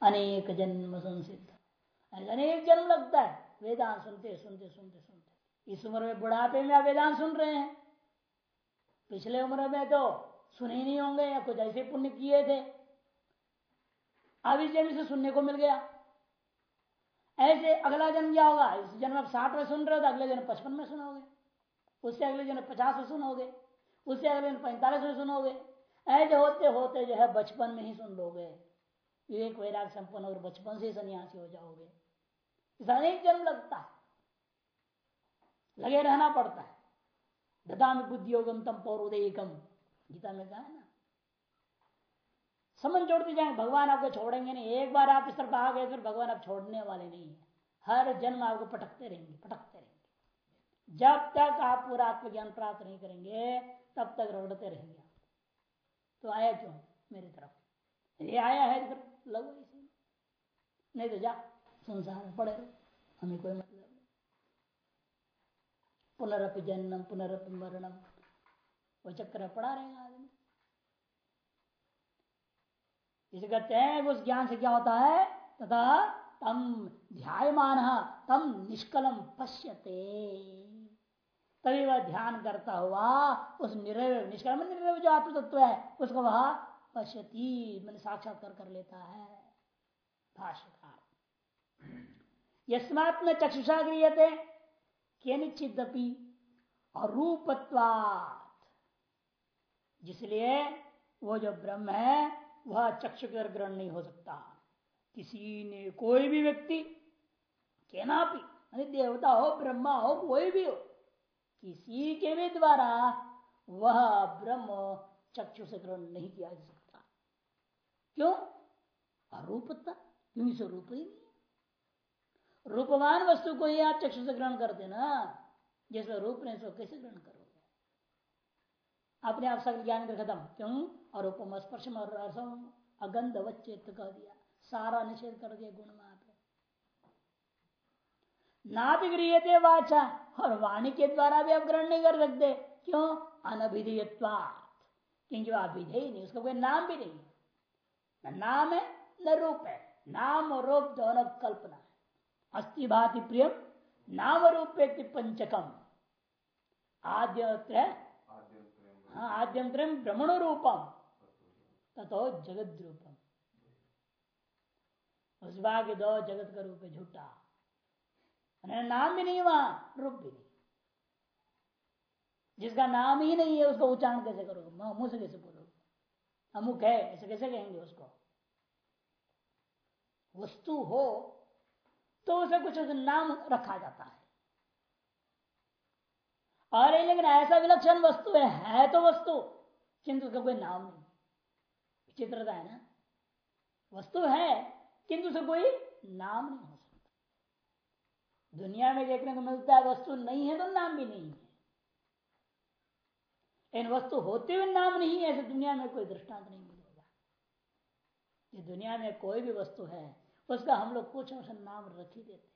अनेक जन्म संसिद्ध। अनेक जन्म लगता है। वेदांत सुनते सुनते सुनते सुनते। इस उम्र में बुढ़ापे में आप वेदांत सुन रहे हैं। पिछले उम्र में तो सुने नहीं होंगे या कुछ ऐसे पुण्य किए थे। अब इस जन्म से सुनने को मिल गया। ऐसे अगला जन्म क्या होगा? इस जन्म आप साठ में सुन रहे हो तो अगले जन्म पचपन में सुनोगे। उससे अगले जन्म पचास में सुनोगे। उससे अगले जन्म पैंतालीस में सुनोगे। ऐसे होते होते जो है बचपन में ही सुन लोगे। विवेक वैराग संपन्न और बचपन से ही सन्यासी हो जाओगे। अनेक जन्म लगता है। लगे रहना पड़ता है। ददा में बुद्धियोगम तम पौरोदयकम गीता में कहा है ना समझ छोड़ते जाएँगे भगवान आपको छोड़ेंगे नहीं। एक बार आप इस तरफ़ आ गए, फिर भगवान आप छोड़ने वाले नहीं है। हर जन्म आपको पटकते रहेंगे पटकते रहेंगे। जब तक आप पूरा आत्मज्ञान प्राप्त नहीं करेंगे, तब तक रगड़ते रहेंगे तो आया क्यों? मेरी तरफ़। ये आया है, फिर लगो इसी। नहीं तो जा, संसार में पड़े हमें कोई मतलब नहीं। पुनरअपि जन्म पुनरअपि मरणम वो चक्कर पड़ा रहेगा आदमी। इसे कहते हैं उस ज्ञान से क्या होता है? तथा तम ध्यायमान तम निष्कलम पश्यते। तभी वह ध्यान करता हुआ उस निरव, निष्कलम निरव जो आत्म तत्व है, उसको वह पश्यती मैंने साक्षात्कार कर लेता है। भाष्यकार। यस्मात् में चक्षुषा क्रियते, केनिचिदपि अरूपत्वात्। जिसलिए वो जो ब्रह्म है वह चक्षु कर ग्रहण नहीं हो सकता। किसी ने कोई भी व्यक्ति कहना भी देवता हो, ब्रह्मा हो, कोई भी हो, किसी के भी द्वारा वह ब्रह्म चक्षु से ग्रहण नहीं किया जा सकता। क्यों? अरूपता क्योंकि स्वरूप ही नहीं रूपवान वस्तु को ही आप चक्षु से ग्रहण करते ना, जैसे रूप ने कैसे ग्रहण करोगे? अपने आप सकल ज्ञान खत्म। क्यों? और उपम स्पर्श और अगंध वच्चेत कह दिया। सारा निषेध कर दिया गुण मात्र ना भी गृहते वाचा और वाणी के द्वारा भी आप ग्रहण नहीं कर सकते। क्यों? अनभिधेयत्वात। क्योंकि वो अभिधेय नहीं उसका कोई नाम भी नहीं न नाम है न रूप है। नाम और रूप दोनों कल्पना है। अस्थि भाति प्रियम नाम रूप पंचकम। आद्य हाँ आद्यंतरम भ्रमण रूपम। तथो जगत रूपम उस भाग दो जगत का रूप है झूठा नाम भी नहीं वहाँ रूप भी नहीं। जिसका नाम ही नहीं है, उसको उच्चारण कैसे करोगे? मुँह से कैसे बोलोगे? अमुक है, ऐसे कैसे कहेंगे उसको? वस्तु हो तो उसे कुछ नाम रखा जाता है। और लेकिन ऐसा विलक्षण वस्तु है है तो वस्तु, किंतु उसका कोई नाम नहीं। विचित्रता है। ना वस्तु है किंतु उसका कोई नाम नहीं हो सकता। दुनिया में देखने को मिलता है वस्तु नहीं है तो नाम भी नहीं है। इन वस्तु होते हुए नाम नहीं है ऐसे दुनिया में कोई दृष्टांत नहीं मिलेगा। ये दुनिया में कोई भी वस्तु है उसका हम लोग कुछ नाम रख ही देते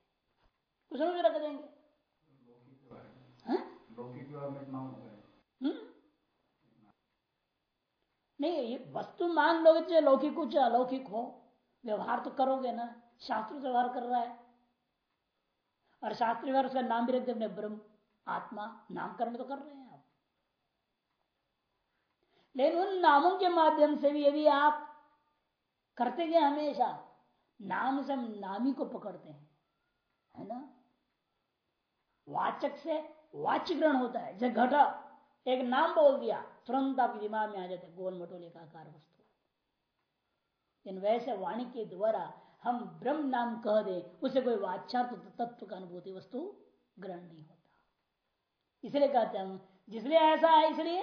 कुछ रख देंगे? हम्म? नहीं वस्तु मान लोगे चाहे लौकिक कुछ अलौकिक हो, व्यवहार तो करोगे ना। शास्त्र व्यवहार कर रहा है। और शास्त्र व्यवहार उसका नाम भी रख दे अपने ब्रह्म, आत्मा, नामकरण तो कर रहे हैं आप। लेकिन उन नामों के माध्यम से भी यदि आप करते गए हमेशा, नाम से हम नामी को पकड़ते हैं, है ना? वाचक से वाच्य ग्रहण होता है। जब घटा, एक नाम बोल दिया तुरंत आपके दिमाग में आ जाते गोल मटोले का आकार वस्तु। इन वैसे वाणी के द्वारा हम ब्रह्म नाम कह दे, उसे कोई वाचार्थ तत्व का अनुभूति वस्तु ग्रहण नहीं होता। इसलिए कहते हम, जिसलिए ऐसा है, इसलिए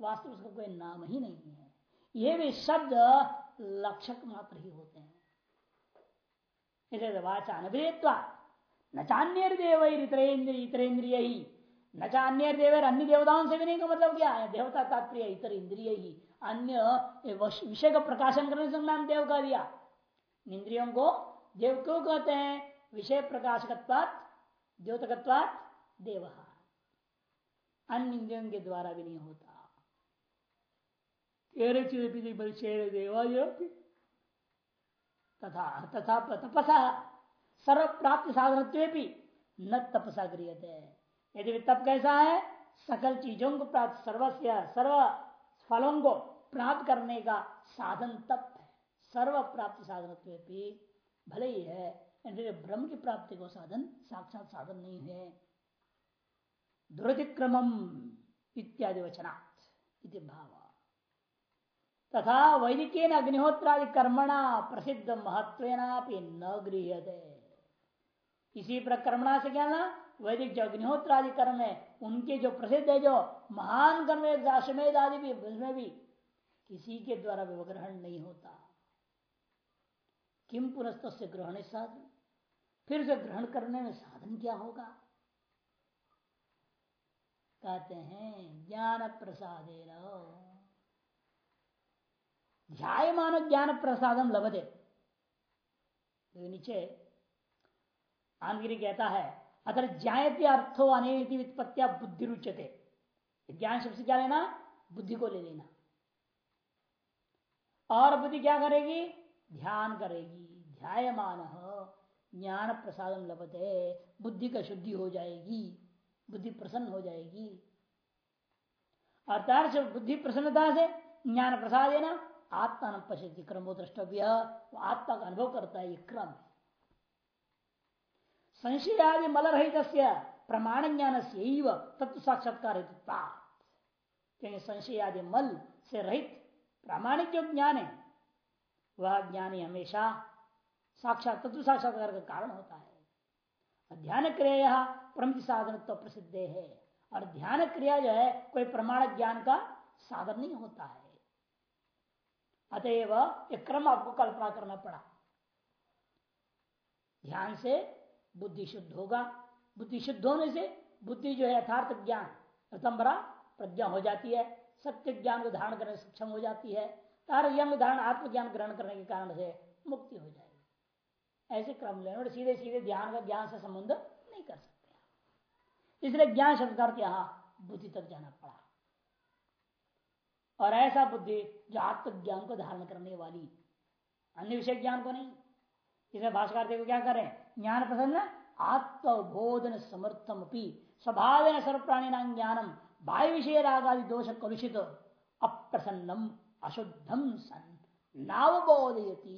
वास्तव उसका कोई नाम ही नहीं है। ये भी शब्द लक्षक मात्र ही होते हैं। इसलिए वाचा न चान्य देव इतरेन्द्रिय। इतरेन्द्रिय ही न चाह अन्य देवर, अन्य देवताओं से भी नहीं का मतलब क्या? है देवता तात्पर्य, इतर इंद्रिय ही। अन्य विषय का प्रकाशन करने से नाम देव का दिया। इंद्रियों को देव क्यों कहते हैं? विषय प्रकाशकत्वात, द्योतकत्वात, देव। अन्य इंद्रियों के द्वारा भी नहीं होता। तथा तथा तपसा। सर्व प्राप्ति साधन न तपसा गृहते यदि तप कैसा है, सकल चीज़ों को प्राप्त सर्वस्व सर्व फलों को प्राप्त करने का साधन तप है। सर्व प्राप्ति साधन भले ही है ब्रह्म की प्राप्ति को साधन, साक्षात साधन नहीं है। दुरतिक्रम इत्यादि वचनात् भाव। तथा वैदिक अग्निहोत्रादि कर्मणा प्रसिद्ध महत्व न गृह इसी प्रकर्मणा से क्या ना वैदिक जो अग्निहोत्रादि कर्म है, उनके जो प्रसिद्ध है जो महान कर्म है आदि भी, उसमें भी किसी के द्वारा ग्रहण नहीं होता। किम पुनस्त से ग्रहण साधन? फिर से ग्रहण करने में साधन क्या होगा? कहते हैं ज्ञान प्रसादे ध्याय मानो ज्ञान प्रसादम लभते। तो नीचे आंगिरी कहता है अगर ज्ञायते अर्थो अनेक वित्पत्तिया बुद्धि रुचते ज्ञान शब्द से क्या लेना बुद्धि को ले लेना। और बुद्धि क्या करेगी? ध्यान करेगी। ध्यायमान ज्ञान प्रसादम लभते। बुद्धि का शुद्धि हो जाएगी। बुद्धि प्रसन्न हो जाएगी। अर्थात बुद्धि प्रसन्नता से ज्ञान प्रसाद है ना, आत्मा न पश्य क्रमो द्रष्टव्य। आत्मा का अनुभव करता है ये क्रम। संशय आदि मल रहित प्रमाण ज्ञान से तत्व साक्षात्कार क्योंकि संशय आदि मल से रहित प्रामाणिक जो ज्ञान है वह ज्ञानी हमेशा साक्षात तत्व साक्षात्कार का कारण होता है। ध्यान क्रिया प्रमुख साधन तो प्रसिद्ध है। और ध्यान क्रिया जो है, कोई प्रमाण ज्ञान का साधन नहीं होता है। अतएव एक क्रम आपको कल्पना करना पड़ा। ध्यान से बुद्धि शुद्ध होगा। बुद्धि शुद्ध होने से बुद्धि जो है यथार्थ ज्ञान रतम्बरा प्रज्ञा हो जाती है। सत्य ज्ञान को धारण करने सक्षम हो जाती है। तार यंग धारण आत्मज्ञान ग्रहण करने के कारण से मुक्ति हो जाएगी। ऐसे क्रम लेने और सीधे सीधे ध्यान का ज्ञान से संबंध नहीं कर सकते इसलिए ज्ञान शब्द का अर्थ यहाँ बुद्धि तक जाना पड़ा। और ऐसा बुद्धि जो आत्मज्ञान को धारण करने वाली अन्य विषय ज्ञान को नहीं। इसमें भाषकर देखो क्या करें ज्ञान प्रसन्न आत्मबोधन समर्थम स्वभाव सर्व प्राणी नाम ज्ञानम बाह्य विषय रागादि दोष कलुषित अप्रसन्नम अशुद्धम सन। नावबोधयती।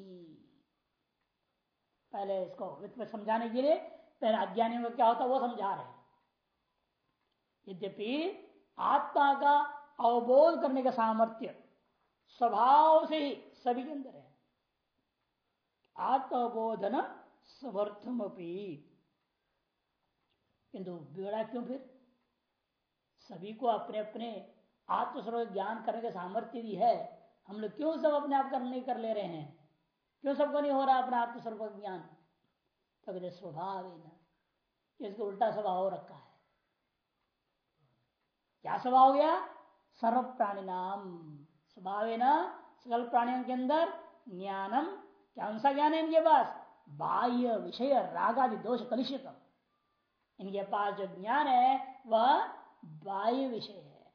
पहले इसको समझाने के लिए, पहले अज्ञानियों का क्या होता वो समझा रहे यद्यपि आत्मा का अवबोध करने का सामर्थ्य स्वभाव से ही सभी के अंदर है। आत्मबोधन समर्थम किंतु बिगड़ा क्यों फिर? सभी को अपने अपने आत्मस्वरूप ज्ञान करने का सामर्थ्य भी है। हम लोग क्यों सब अपने आप कर नहीं कर ले रहे हैं? क्यों सबको नहीं हो रहा अपना आत्मस्वरूप ज्ञान? तो कहते स्वभाव है ना। इसको उल्टा स्वभाव रखा है। क्या स्वभाव हो गया? सर्व प्राणी नाम स्वभाव है ना, सकल प्राणियों के अंदर ज्ञानम। क्या सा ज्ञान है इनके पास? बाह्य विषय रागादि दोष कलुषित इनके पास जो ज्ञान है, वह बाह्य विषय है।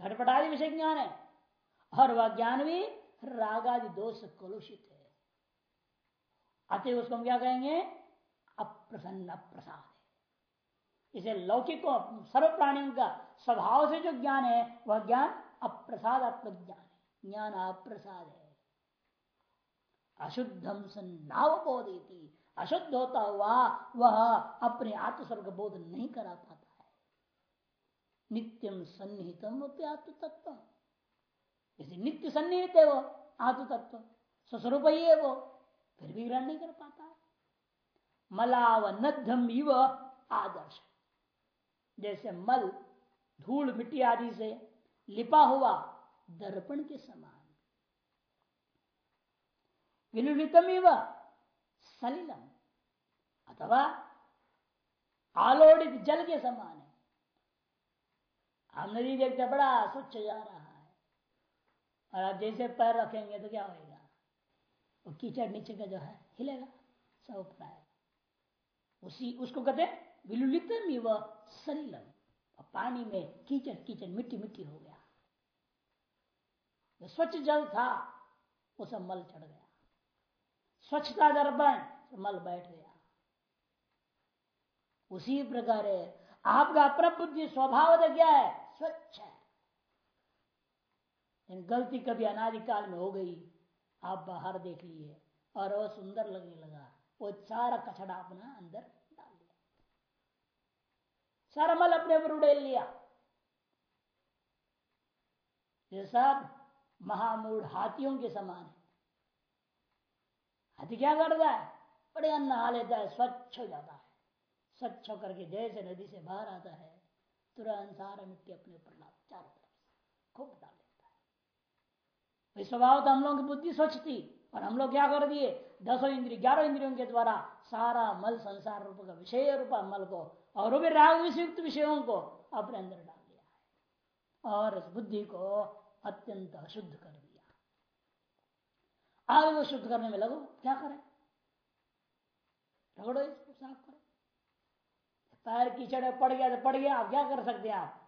घटपटादि विषय ज्ञान है, और वह ज्ञान भी रागादि दोष कलुषित है। अतः उसको हम क्या कहेंगे? अप्रसन्न अप्रसाद इसे लौकिक सर्व प्राणियों का स्वभाव से जो ज्ञान है, वह ज्ञान अप्रसादात्मक ज्ञान है। ज्ञान अप्रसाद है। अशुद्धम सन्नावबोधेती। अशुद्ध होता हुआ वह अपने आत्मस्वर्ग बोध नहीं करा पाता है। नित्यम सन्निहितम आत्म तत्व नित्य सन्निहित है वो आत्म तत्व स्वस्वरूप ही है वो, फिर भी ग्रहण नहीं कर पाता है। मलाव नद्धम इव आदर्श। जैसे मल, धूल मिट्टी आदि से लिपा हुआ दर्पण के समान। विलुलितम इव सलिलम अथवा आलोड़ित जल के समान है हम नदी देखते बड़ा स्वच्छ जा रहा है और आप जैसे पैर रखेंगे तो क्या होएगा वो कीचड़ नीचे का जो है हिलेगा सब ऊपर उसी उसको कहते विलुलितम व सलीलम पानी में कीचड़ कीचड़ मिट्टी मिट्टी हो गया जो स्वच्छ जल था सब मल चढ़ गया स्वच्छता दर्पण मल बैठ गया। उसी प्रकार आपका अपना बुद्धि स्वभाव क्या है? स्वच्छ है। गलती कभी अनादिकाल में हो गई। आप बाहर देख लिए और वो सुंदर लगने लगा। वो सारा कचड़ा अपना अंदर डाल दिया। सारा मल अपने ऊपर उड़ेल लिया। ये सब महामूढ़ हाथियों के समान है। हाथी क्या करता है? बड़े नहा लेता है, स्वच्छ हो जाता है। स्वच्छ करके जैसे नदी से बाहर आता है। तुरंत सारा मिट्टी अपने ऊपर ला चारों तरफ़ खूब डाल लेता है। स्वभाव तो हम लोगों की बुद्धि स्वच्छ थी। और हम लोग क्या कर दिए? दसों इंद्रिय ग्यारह इंद्रियों के द्वारा सारा मल, संसार रूप का विषय रूप मल को और भी राग विषयुक्त विषयों को अपने अंदर डाल दिया और बुद्धि को अत्यंत अशुद्ध कर आगे वो शुद्ध करने में लगो, क्या करें? रगड़ो इसको, साफ़ करो। पैर कीचड़ पड़ गया तो पड़ गया, आप क्या कर सकते हैं आप?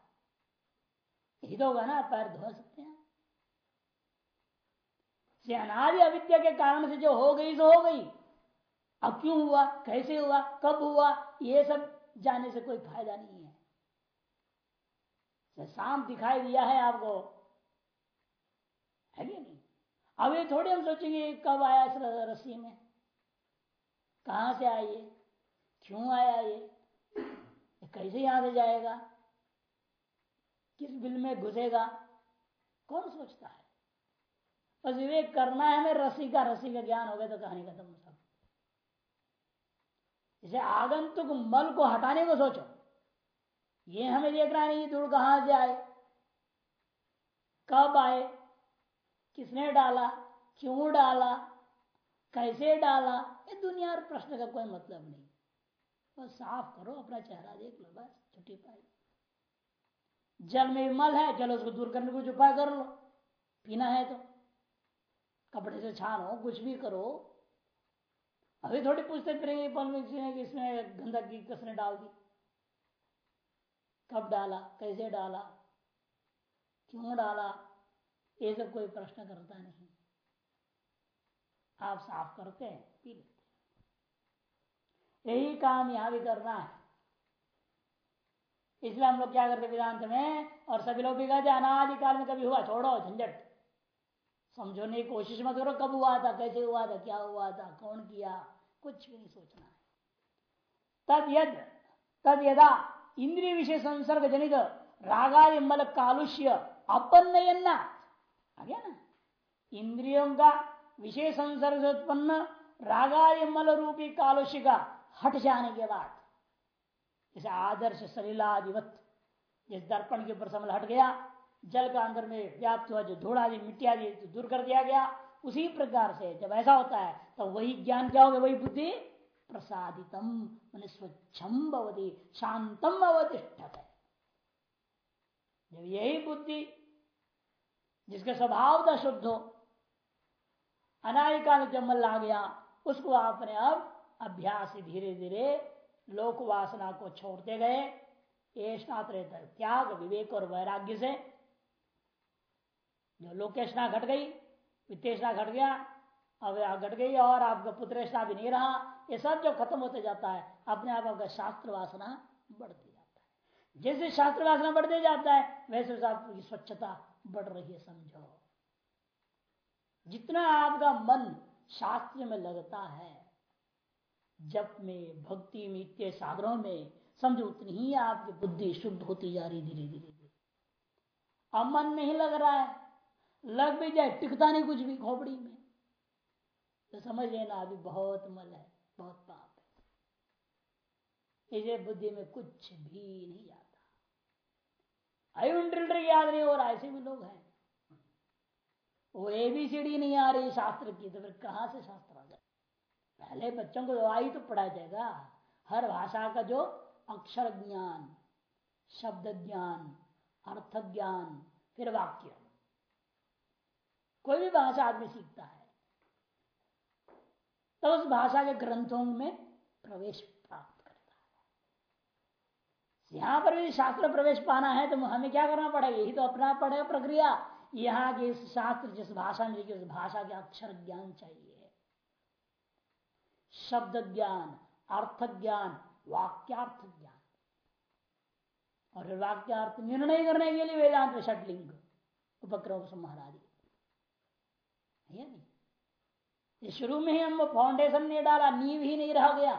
ही तो होगा ना पैर धो सकते हैं। अनादि अविद्या के कारण से जो हो गई तो हो गई। अब क्यों हुआ? कैसे हुआ? कब हुआ? ये सब जाने से कोई फ़ायदा नहीं है। शाम दिखाई दिया है आपको, है कि नहीं? अब ये थोड़ी हम सोचेंगे कब आया इस रस्सी में? कहा से है क्यों आया ये? कैसे यहाँ से जाएगा? किस बिल में घुसेगा? कौन सोचता है? बस विवेक, करना है हमें रसी का रसी का ज्ञान हो गया तो कहानी खत्म सब इसे आगंतुक मल को हटाने को सोचो। ये हमें देखना नहीं दूर कहाँ से आए? कब आए? किसने डाला? क्यों डाला? कैसे डाला? ये दुनिया और प्रश्न का कोई मतलब नहीं। बस साफ़ करो, अपना चेहरा देख लो, बस, छुट्टी पाई। जल में मल है, चलो उसको दूर करने को उपाय कर लो। पीना है तो। कपड़े से छानो, कुछ भी करो। अभी थोड़ी पूछते फिरेंगे कि इसमें गंदगी किसने डाल दी? कब डाला? कैसे डाला? क्यों डाला? ये सब कोई प्रश्न करता नहीं। आप साफ़ करते हैं पी लेते यही काम यहाँ भी करना है। इसलिए हम लोग क्या करते वेदांत में, और सभी लोग भी कहते अनादिकाल में कभी हुआ? छोड़ो, झंझट। समझोने की कोशिश मत करो, कब हुआ था, कैसे हुआ था, क्या हुआ था, कौन किया? कुछ भी नहीं सोचना है। तद यद, तद यदा, इंद्रिय विषय संसर्ग जनित रागादि मल कालुष्य अपन्न आ गया ना इंद्रियों का विशेष संसर्ग से उत्पन्न रागादि मल रूपी कालुष्य का हट जाने के बाद जैसे आदर्श सलीलादिवत जिस दर्पण के ऊपर समल हट गया जल का अंदर में व्याप्त हुआ जो धूड़ा आदि मिट्टी आदि दूर कर दिया गया उसी प्रकार से जब ऐसा होता है तो वही ज्ञान क्या होगा वही बुद्धि प्रसादितम मान स्वच्छम भवती शांतम अवतिष्ठ जब यही बुद्धि जिसके स्वभाव का शुद्ध हो। अनायिकाल जमल आ गया, उसको आपने अब अभ्यास धीरे धीरे लोक वासना को छोड़ते गए। त्याग, विवेक और वैराग्य से जो लोकेशना घट गई वित्तेषणा घट गया अब घट गई और आपका पुत्रेशना भी नहीं रहा। ये सब जब खत्म होते जाता है, अपने आप आपका शास्त्र वासना बढ़ती जाता है। जैसे शास्त्र वासना बढ़ते जाता है वैसे आपकी स्वच्छता बढ़ रही है, समझो। जितना आपका मन शास्त्र में लगता है, जप में, भक्ति में इत्य साधनों में, समझो, उतनी ही आपकी बुद्धि शुद्ध होती जा रही धीरे धीरे धीरे। अब मन नहीं लग रहा है। लग भी जाए, टिकता नहीं कुछ भी खोपड़ी में। तो समझ लेना, अभी बहुत मल है, बहुत पाप है। इसे बुद्धि में कुछ भी नहीं आता। अयुंड्रिल्डर याद नहीं हो रहा, ऐसे भी लोग हैं। वो एबीसीडी नहीं आ रही शास्त्र की तो फिर कहाँ से शास्त्र आ जाए पहले बच्चों को आई तो पढ़ाया जाएगा। हर भाषा का जो अक्षर ज्ञान, शब्द ज्ञान, अर्थ ज्ञान, फिर वाक्य। कोई भी भाषा आदमी सीखता है। तो उस भाषा के ग्रंथों में प्रवेश प्राप्त यहाँ पर भी शास्त्र प्रवेश पाना है तो हमें क्या करना पड़ेगा? यही तो अपना पड़ेगा प्रक्रिया। यहाँ के शास्त्र, जिस भाषा में उस भाषा के अक्षर ज्ञान चाहिए। शब्द ज्ञान, अर्थ ज्ञान, वाक्यार्थ ज्ञान। और वाक्यार्थ निर्णय करने के लिए वेदांत षटलिंग उपक्रम समारादि नहीं? शुरू में ही हम फाउंडेशन नहीं डाला, नींव ही नहीं रह गया।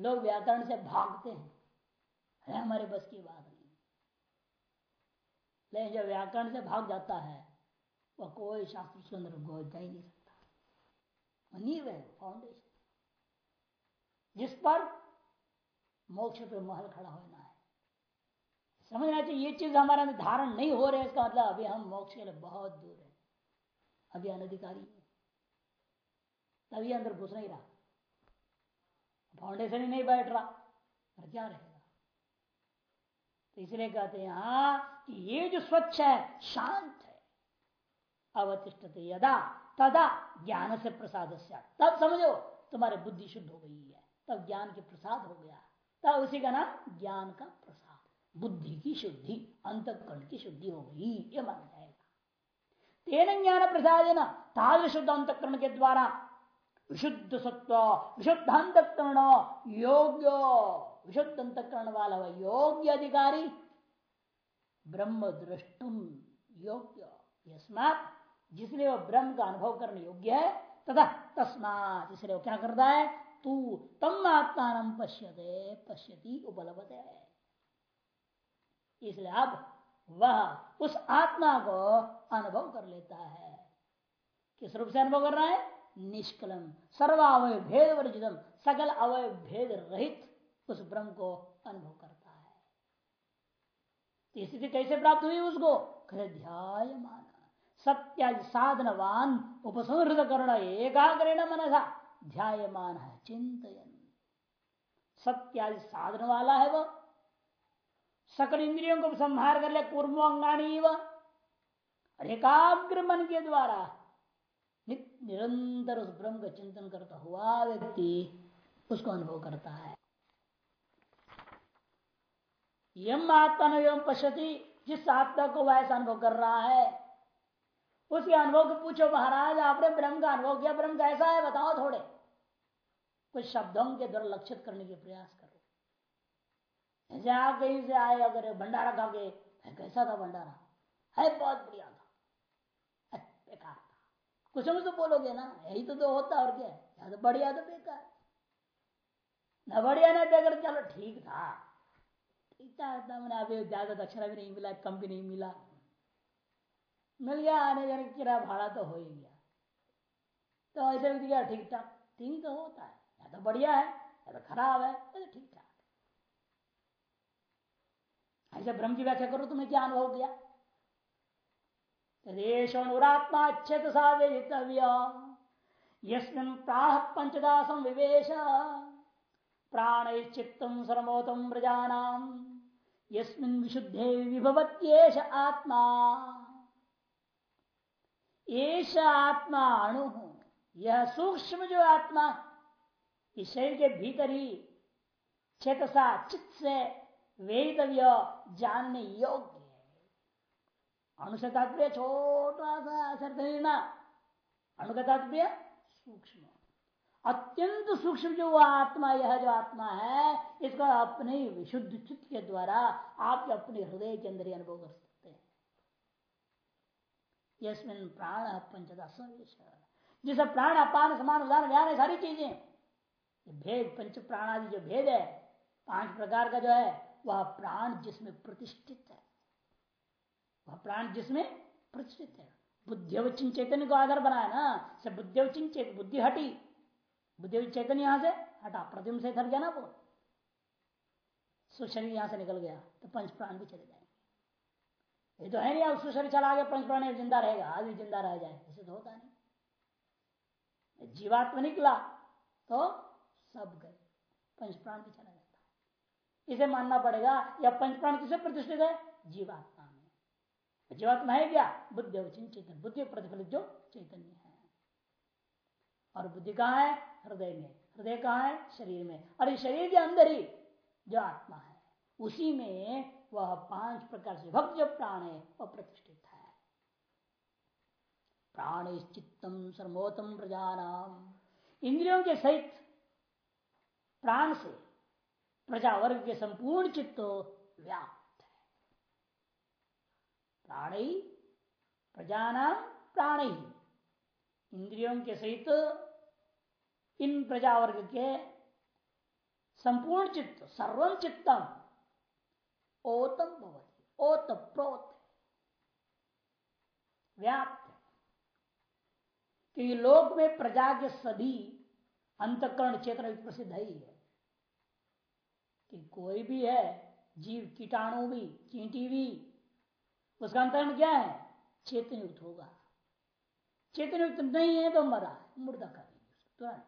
लोग व्याकरण से भागते हैं। है, हमारे बस की बात नहीं। लेकिन जब व्याकरण से भाग जाता है, वह कोई शास्त्र के अंदर जा ही नहीं सकता। नींव है फाउंडेशन जिस पर मोक्ष पे महल खड़ा होना है। समझना चाहिए, ये चीज़ हमारे अंदर धारण नहीं हो रहे इसका मतलब अभी हम मोक्ष के लिए बहुत दूर है। अभी अनधिकारी है। तभी अंदर घुस नहीं रहा। फाउंडेशन ही नहीं बैठ रहा। और क्या रहेगा तो इसलिए कहते हैं यहाँ कि ये जो स्वच्छ है, शांत है। अवतिष्ठ यदा, तदा ज्ञान से प्रसाद तब समझो, तुम्हारी बुद्धि शुद्ध हो गई है। तब ज्ञान के प्रसाद हो गया। तब उसी का नाम ज्ञान का प्रसाद। बुद्धि की शुद्धि, अंतकरण की शुद्धि हो गई, ये मान जाएगा। तेन ज्ञान प्रसाद शुद्ध अंतकरण के द्वारा। विशुद्ध सत्व विशुद्ध अंतकरण, योग्य। विशुद्ध अंतकरण वाला हुआ योग्य। अधिकारी ब्रह्म दृष्टुम योग्य यस्मात जिसलिए वो ब्रह्म का अनुभव करने योग्य है तथा तस्मात इसलिए वो क्या करता है, तू तम आत्मा पश्यते, पश्यति उपलब्ध। है इसलिए अब वह उस आत्मा को अनुभव कर लेता है। किस रूप से अनुभव कर रहा है? निष्कलम सर्वावय भेद वर्जितम सकल अवय भेद रहित उस ब्रह्म को अनुभव करता है। तो स्थिति कैसे प्राप्त हुई उसको? ध्याय माना सत्या साधनवान उपसंहृत कर्ण एकाग्रेण मनसा। ध्यायमान है चिंतन सत्यादि साधन वाला है वह सकल इंद्रियों को संहार कर ले, कूर्मो, अंगानी वह एकाग्र मन के द्वारा। निरंतर उस ब्रह्म का चिंतन करता हुआ व्यक्ति उसको अनुभव करता है। यम आत्मा एवं पश्यति जिस आत्मा को वह ऐसा अनुभव कर रहा है उसके अनुभव को पूछो महाराज आपने ब्रह्म का अनुभव किया ब्रह्म कैसा है बताओ थोड़े। कुछ शब्दों के द्वारा लक्षित करने के प्रयास करो। जैसे आप कहीं से आए अगर भंडारा खा के कैसा था भंडारा? है बहुत बढ़िया था। बेकार था। कुछ समझ तो बोलोगे ना यही तो, तो होता और क्या या तो बढ़िया तो बेकार न बढ़िया ना बेकार चलो ठीक था। ठीक था मैंने अभी ज़्यादा दक्षिणा भी नहीं मिला, कम भी नहीं मिला। मिल गया, आने जाने किराया भाड़ा तो हो ही गया। तो ऐसे भी दिया ठीक ठाक ठीक तो होता है। या तो बढ़िया है, या तो खराब है, या तो ठीक ठाक ऐसे ब्रह्म की व्याख्या करो, तुम्हें क्या अनुभव किया अनुरात्मा अच्छेत सावेतव्य यस्मिन प्राह पंचदासम विवेश। प्राण चित्तम सर्वोतम प्रजानाम। यस्मिन विशुद्धे आत्मा। एश आत्मा अणु यह सूक्ष्म जो आत्मा इस शरीर के भीतर ही चेतसा चित्त से वेदव्य जानने योग्य है। छोटा सा अणु सूक्ष्म। अत्यंत सूक्ष्म जो आत्मा, यह जो आत्मा है, इसको अपने विशुद्ध चित्त के द्वारा आप अपने हृदय के अंदर अनुभव कर सकते हैं। यशमिन प्राण पंचदा सवेश जिस प्राण अपान, समान उदाहरण व्यान सारी चीज़ें। भेद, पंच प्राणादि जो भेद है, पाँच प्रकार का जो है, वह प्राण जिसमें प्रतिष्ठित है। वह प्राण जिसमें प्रतिष्ठित है। बुद्धिवचिन चैतन्य को आधार बनाया ना बुद्धिवचिन चेत बुद्धि हटी बुद्धि चैतन्य यहाँ से हटा प्रतिम से थक गया ना वो। सुशरीर यहाँ से निकल गया तो पंच प्राण भी चले जाएँगे। ये तो है नहीं, अब सुशरीर चला गया, पंच प्राण ज़िंदा रहेगा, आज भी ज़िंदा रह जाए ऐसे तो होता नहीं। जीवात्मा निकला तो सब गए, पंच प्राण भी चला जाता है। इसे मानना पड़ेगा, या पंच प्राण किसे प्रतिष्ठित है? जीवात्मा में। जीवात्मा है क्या? बुद्धि चेतन बुद्धि प्रतिफलित जो चैतन्य है। और बुद्धि कहाँ है? हृदय में। हृदय कहाँ है? शरीर में। और इस शरीर के अंदर ही जो आत्मा है, उसी में वह पाँच प्रकार से भक्त जो प्राण है, वह प्रतिष्ठित है। प्राण चित्तम सर्वोत्तम प्रजानाम। इंद्रियों के सहित प्राण से प्रजा वर्ग के संपूर्ण चित्त व्याप्त है। प्राण ही प्रजानाम, प्राण ही इंद्रियों के सहित इन प्रजा वर्ग के संपूर्ण चित्त सर्वम चित्तम ओतम भवती ओत प्रोत व्याप्त। क्योंकि लोक में प्रजा के सभी अंतकरण क्षेत्र प्रसिद्ध ही है। कि कोई भी है, जीव कीटाणु भी, चींटी भी, उसका अंतरण क्या है? चेतन युक्त होगा। चेतन युक्त नहीं है तो मरा है मुर्दा कर तुरंत।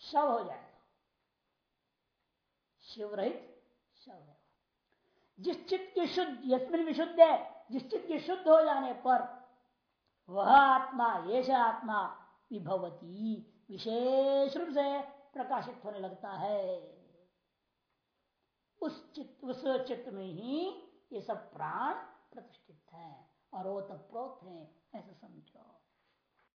शव हो जाएगा शिव रहित शव है। जिस चित्त की शुद्ध, यस्मिन विशुद्ध है, जिस चित्त की शुद्ध हो जाने पर वह आत्मा, ये आत्मा विभवती, विशेष रूप से प्रकाशित होने लगता है। उस चित्त उस चित्त में ही ये सब प्राण प्रतिष्ठित है, और वो तब प्रोत है ऐसा समझो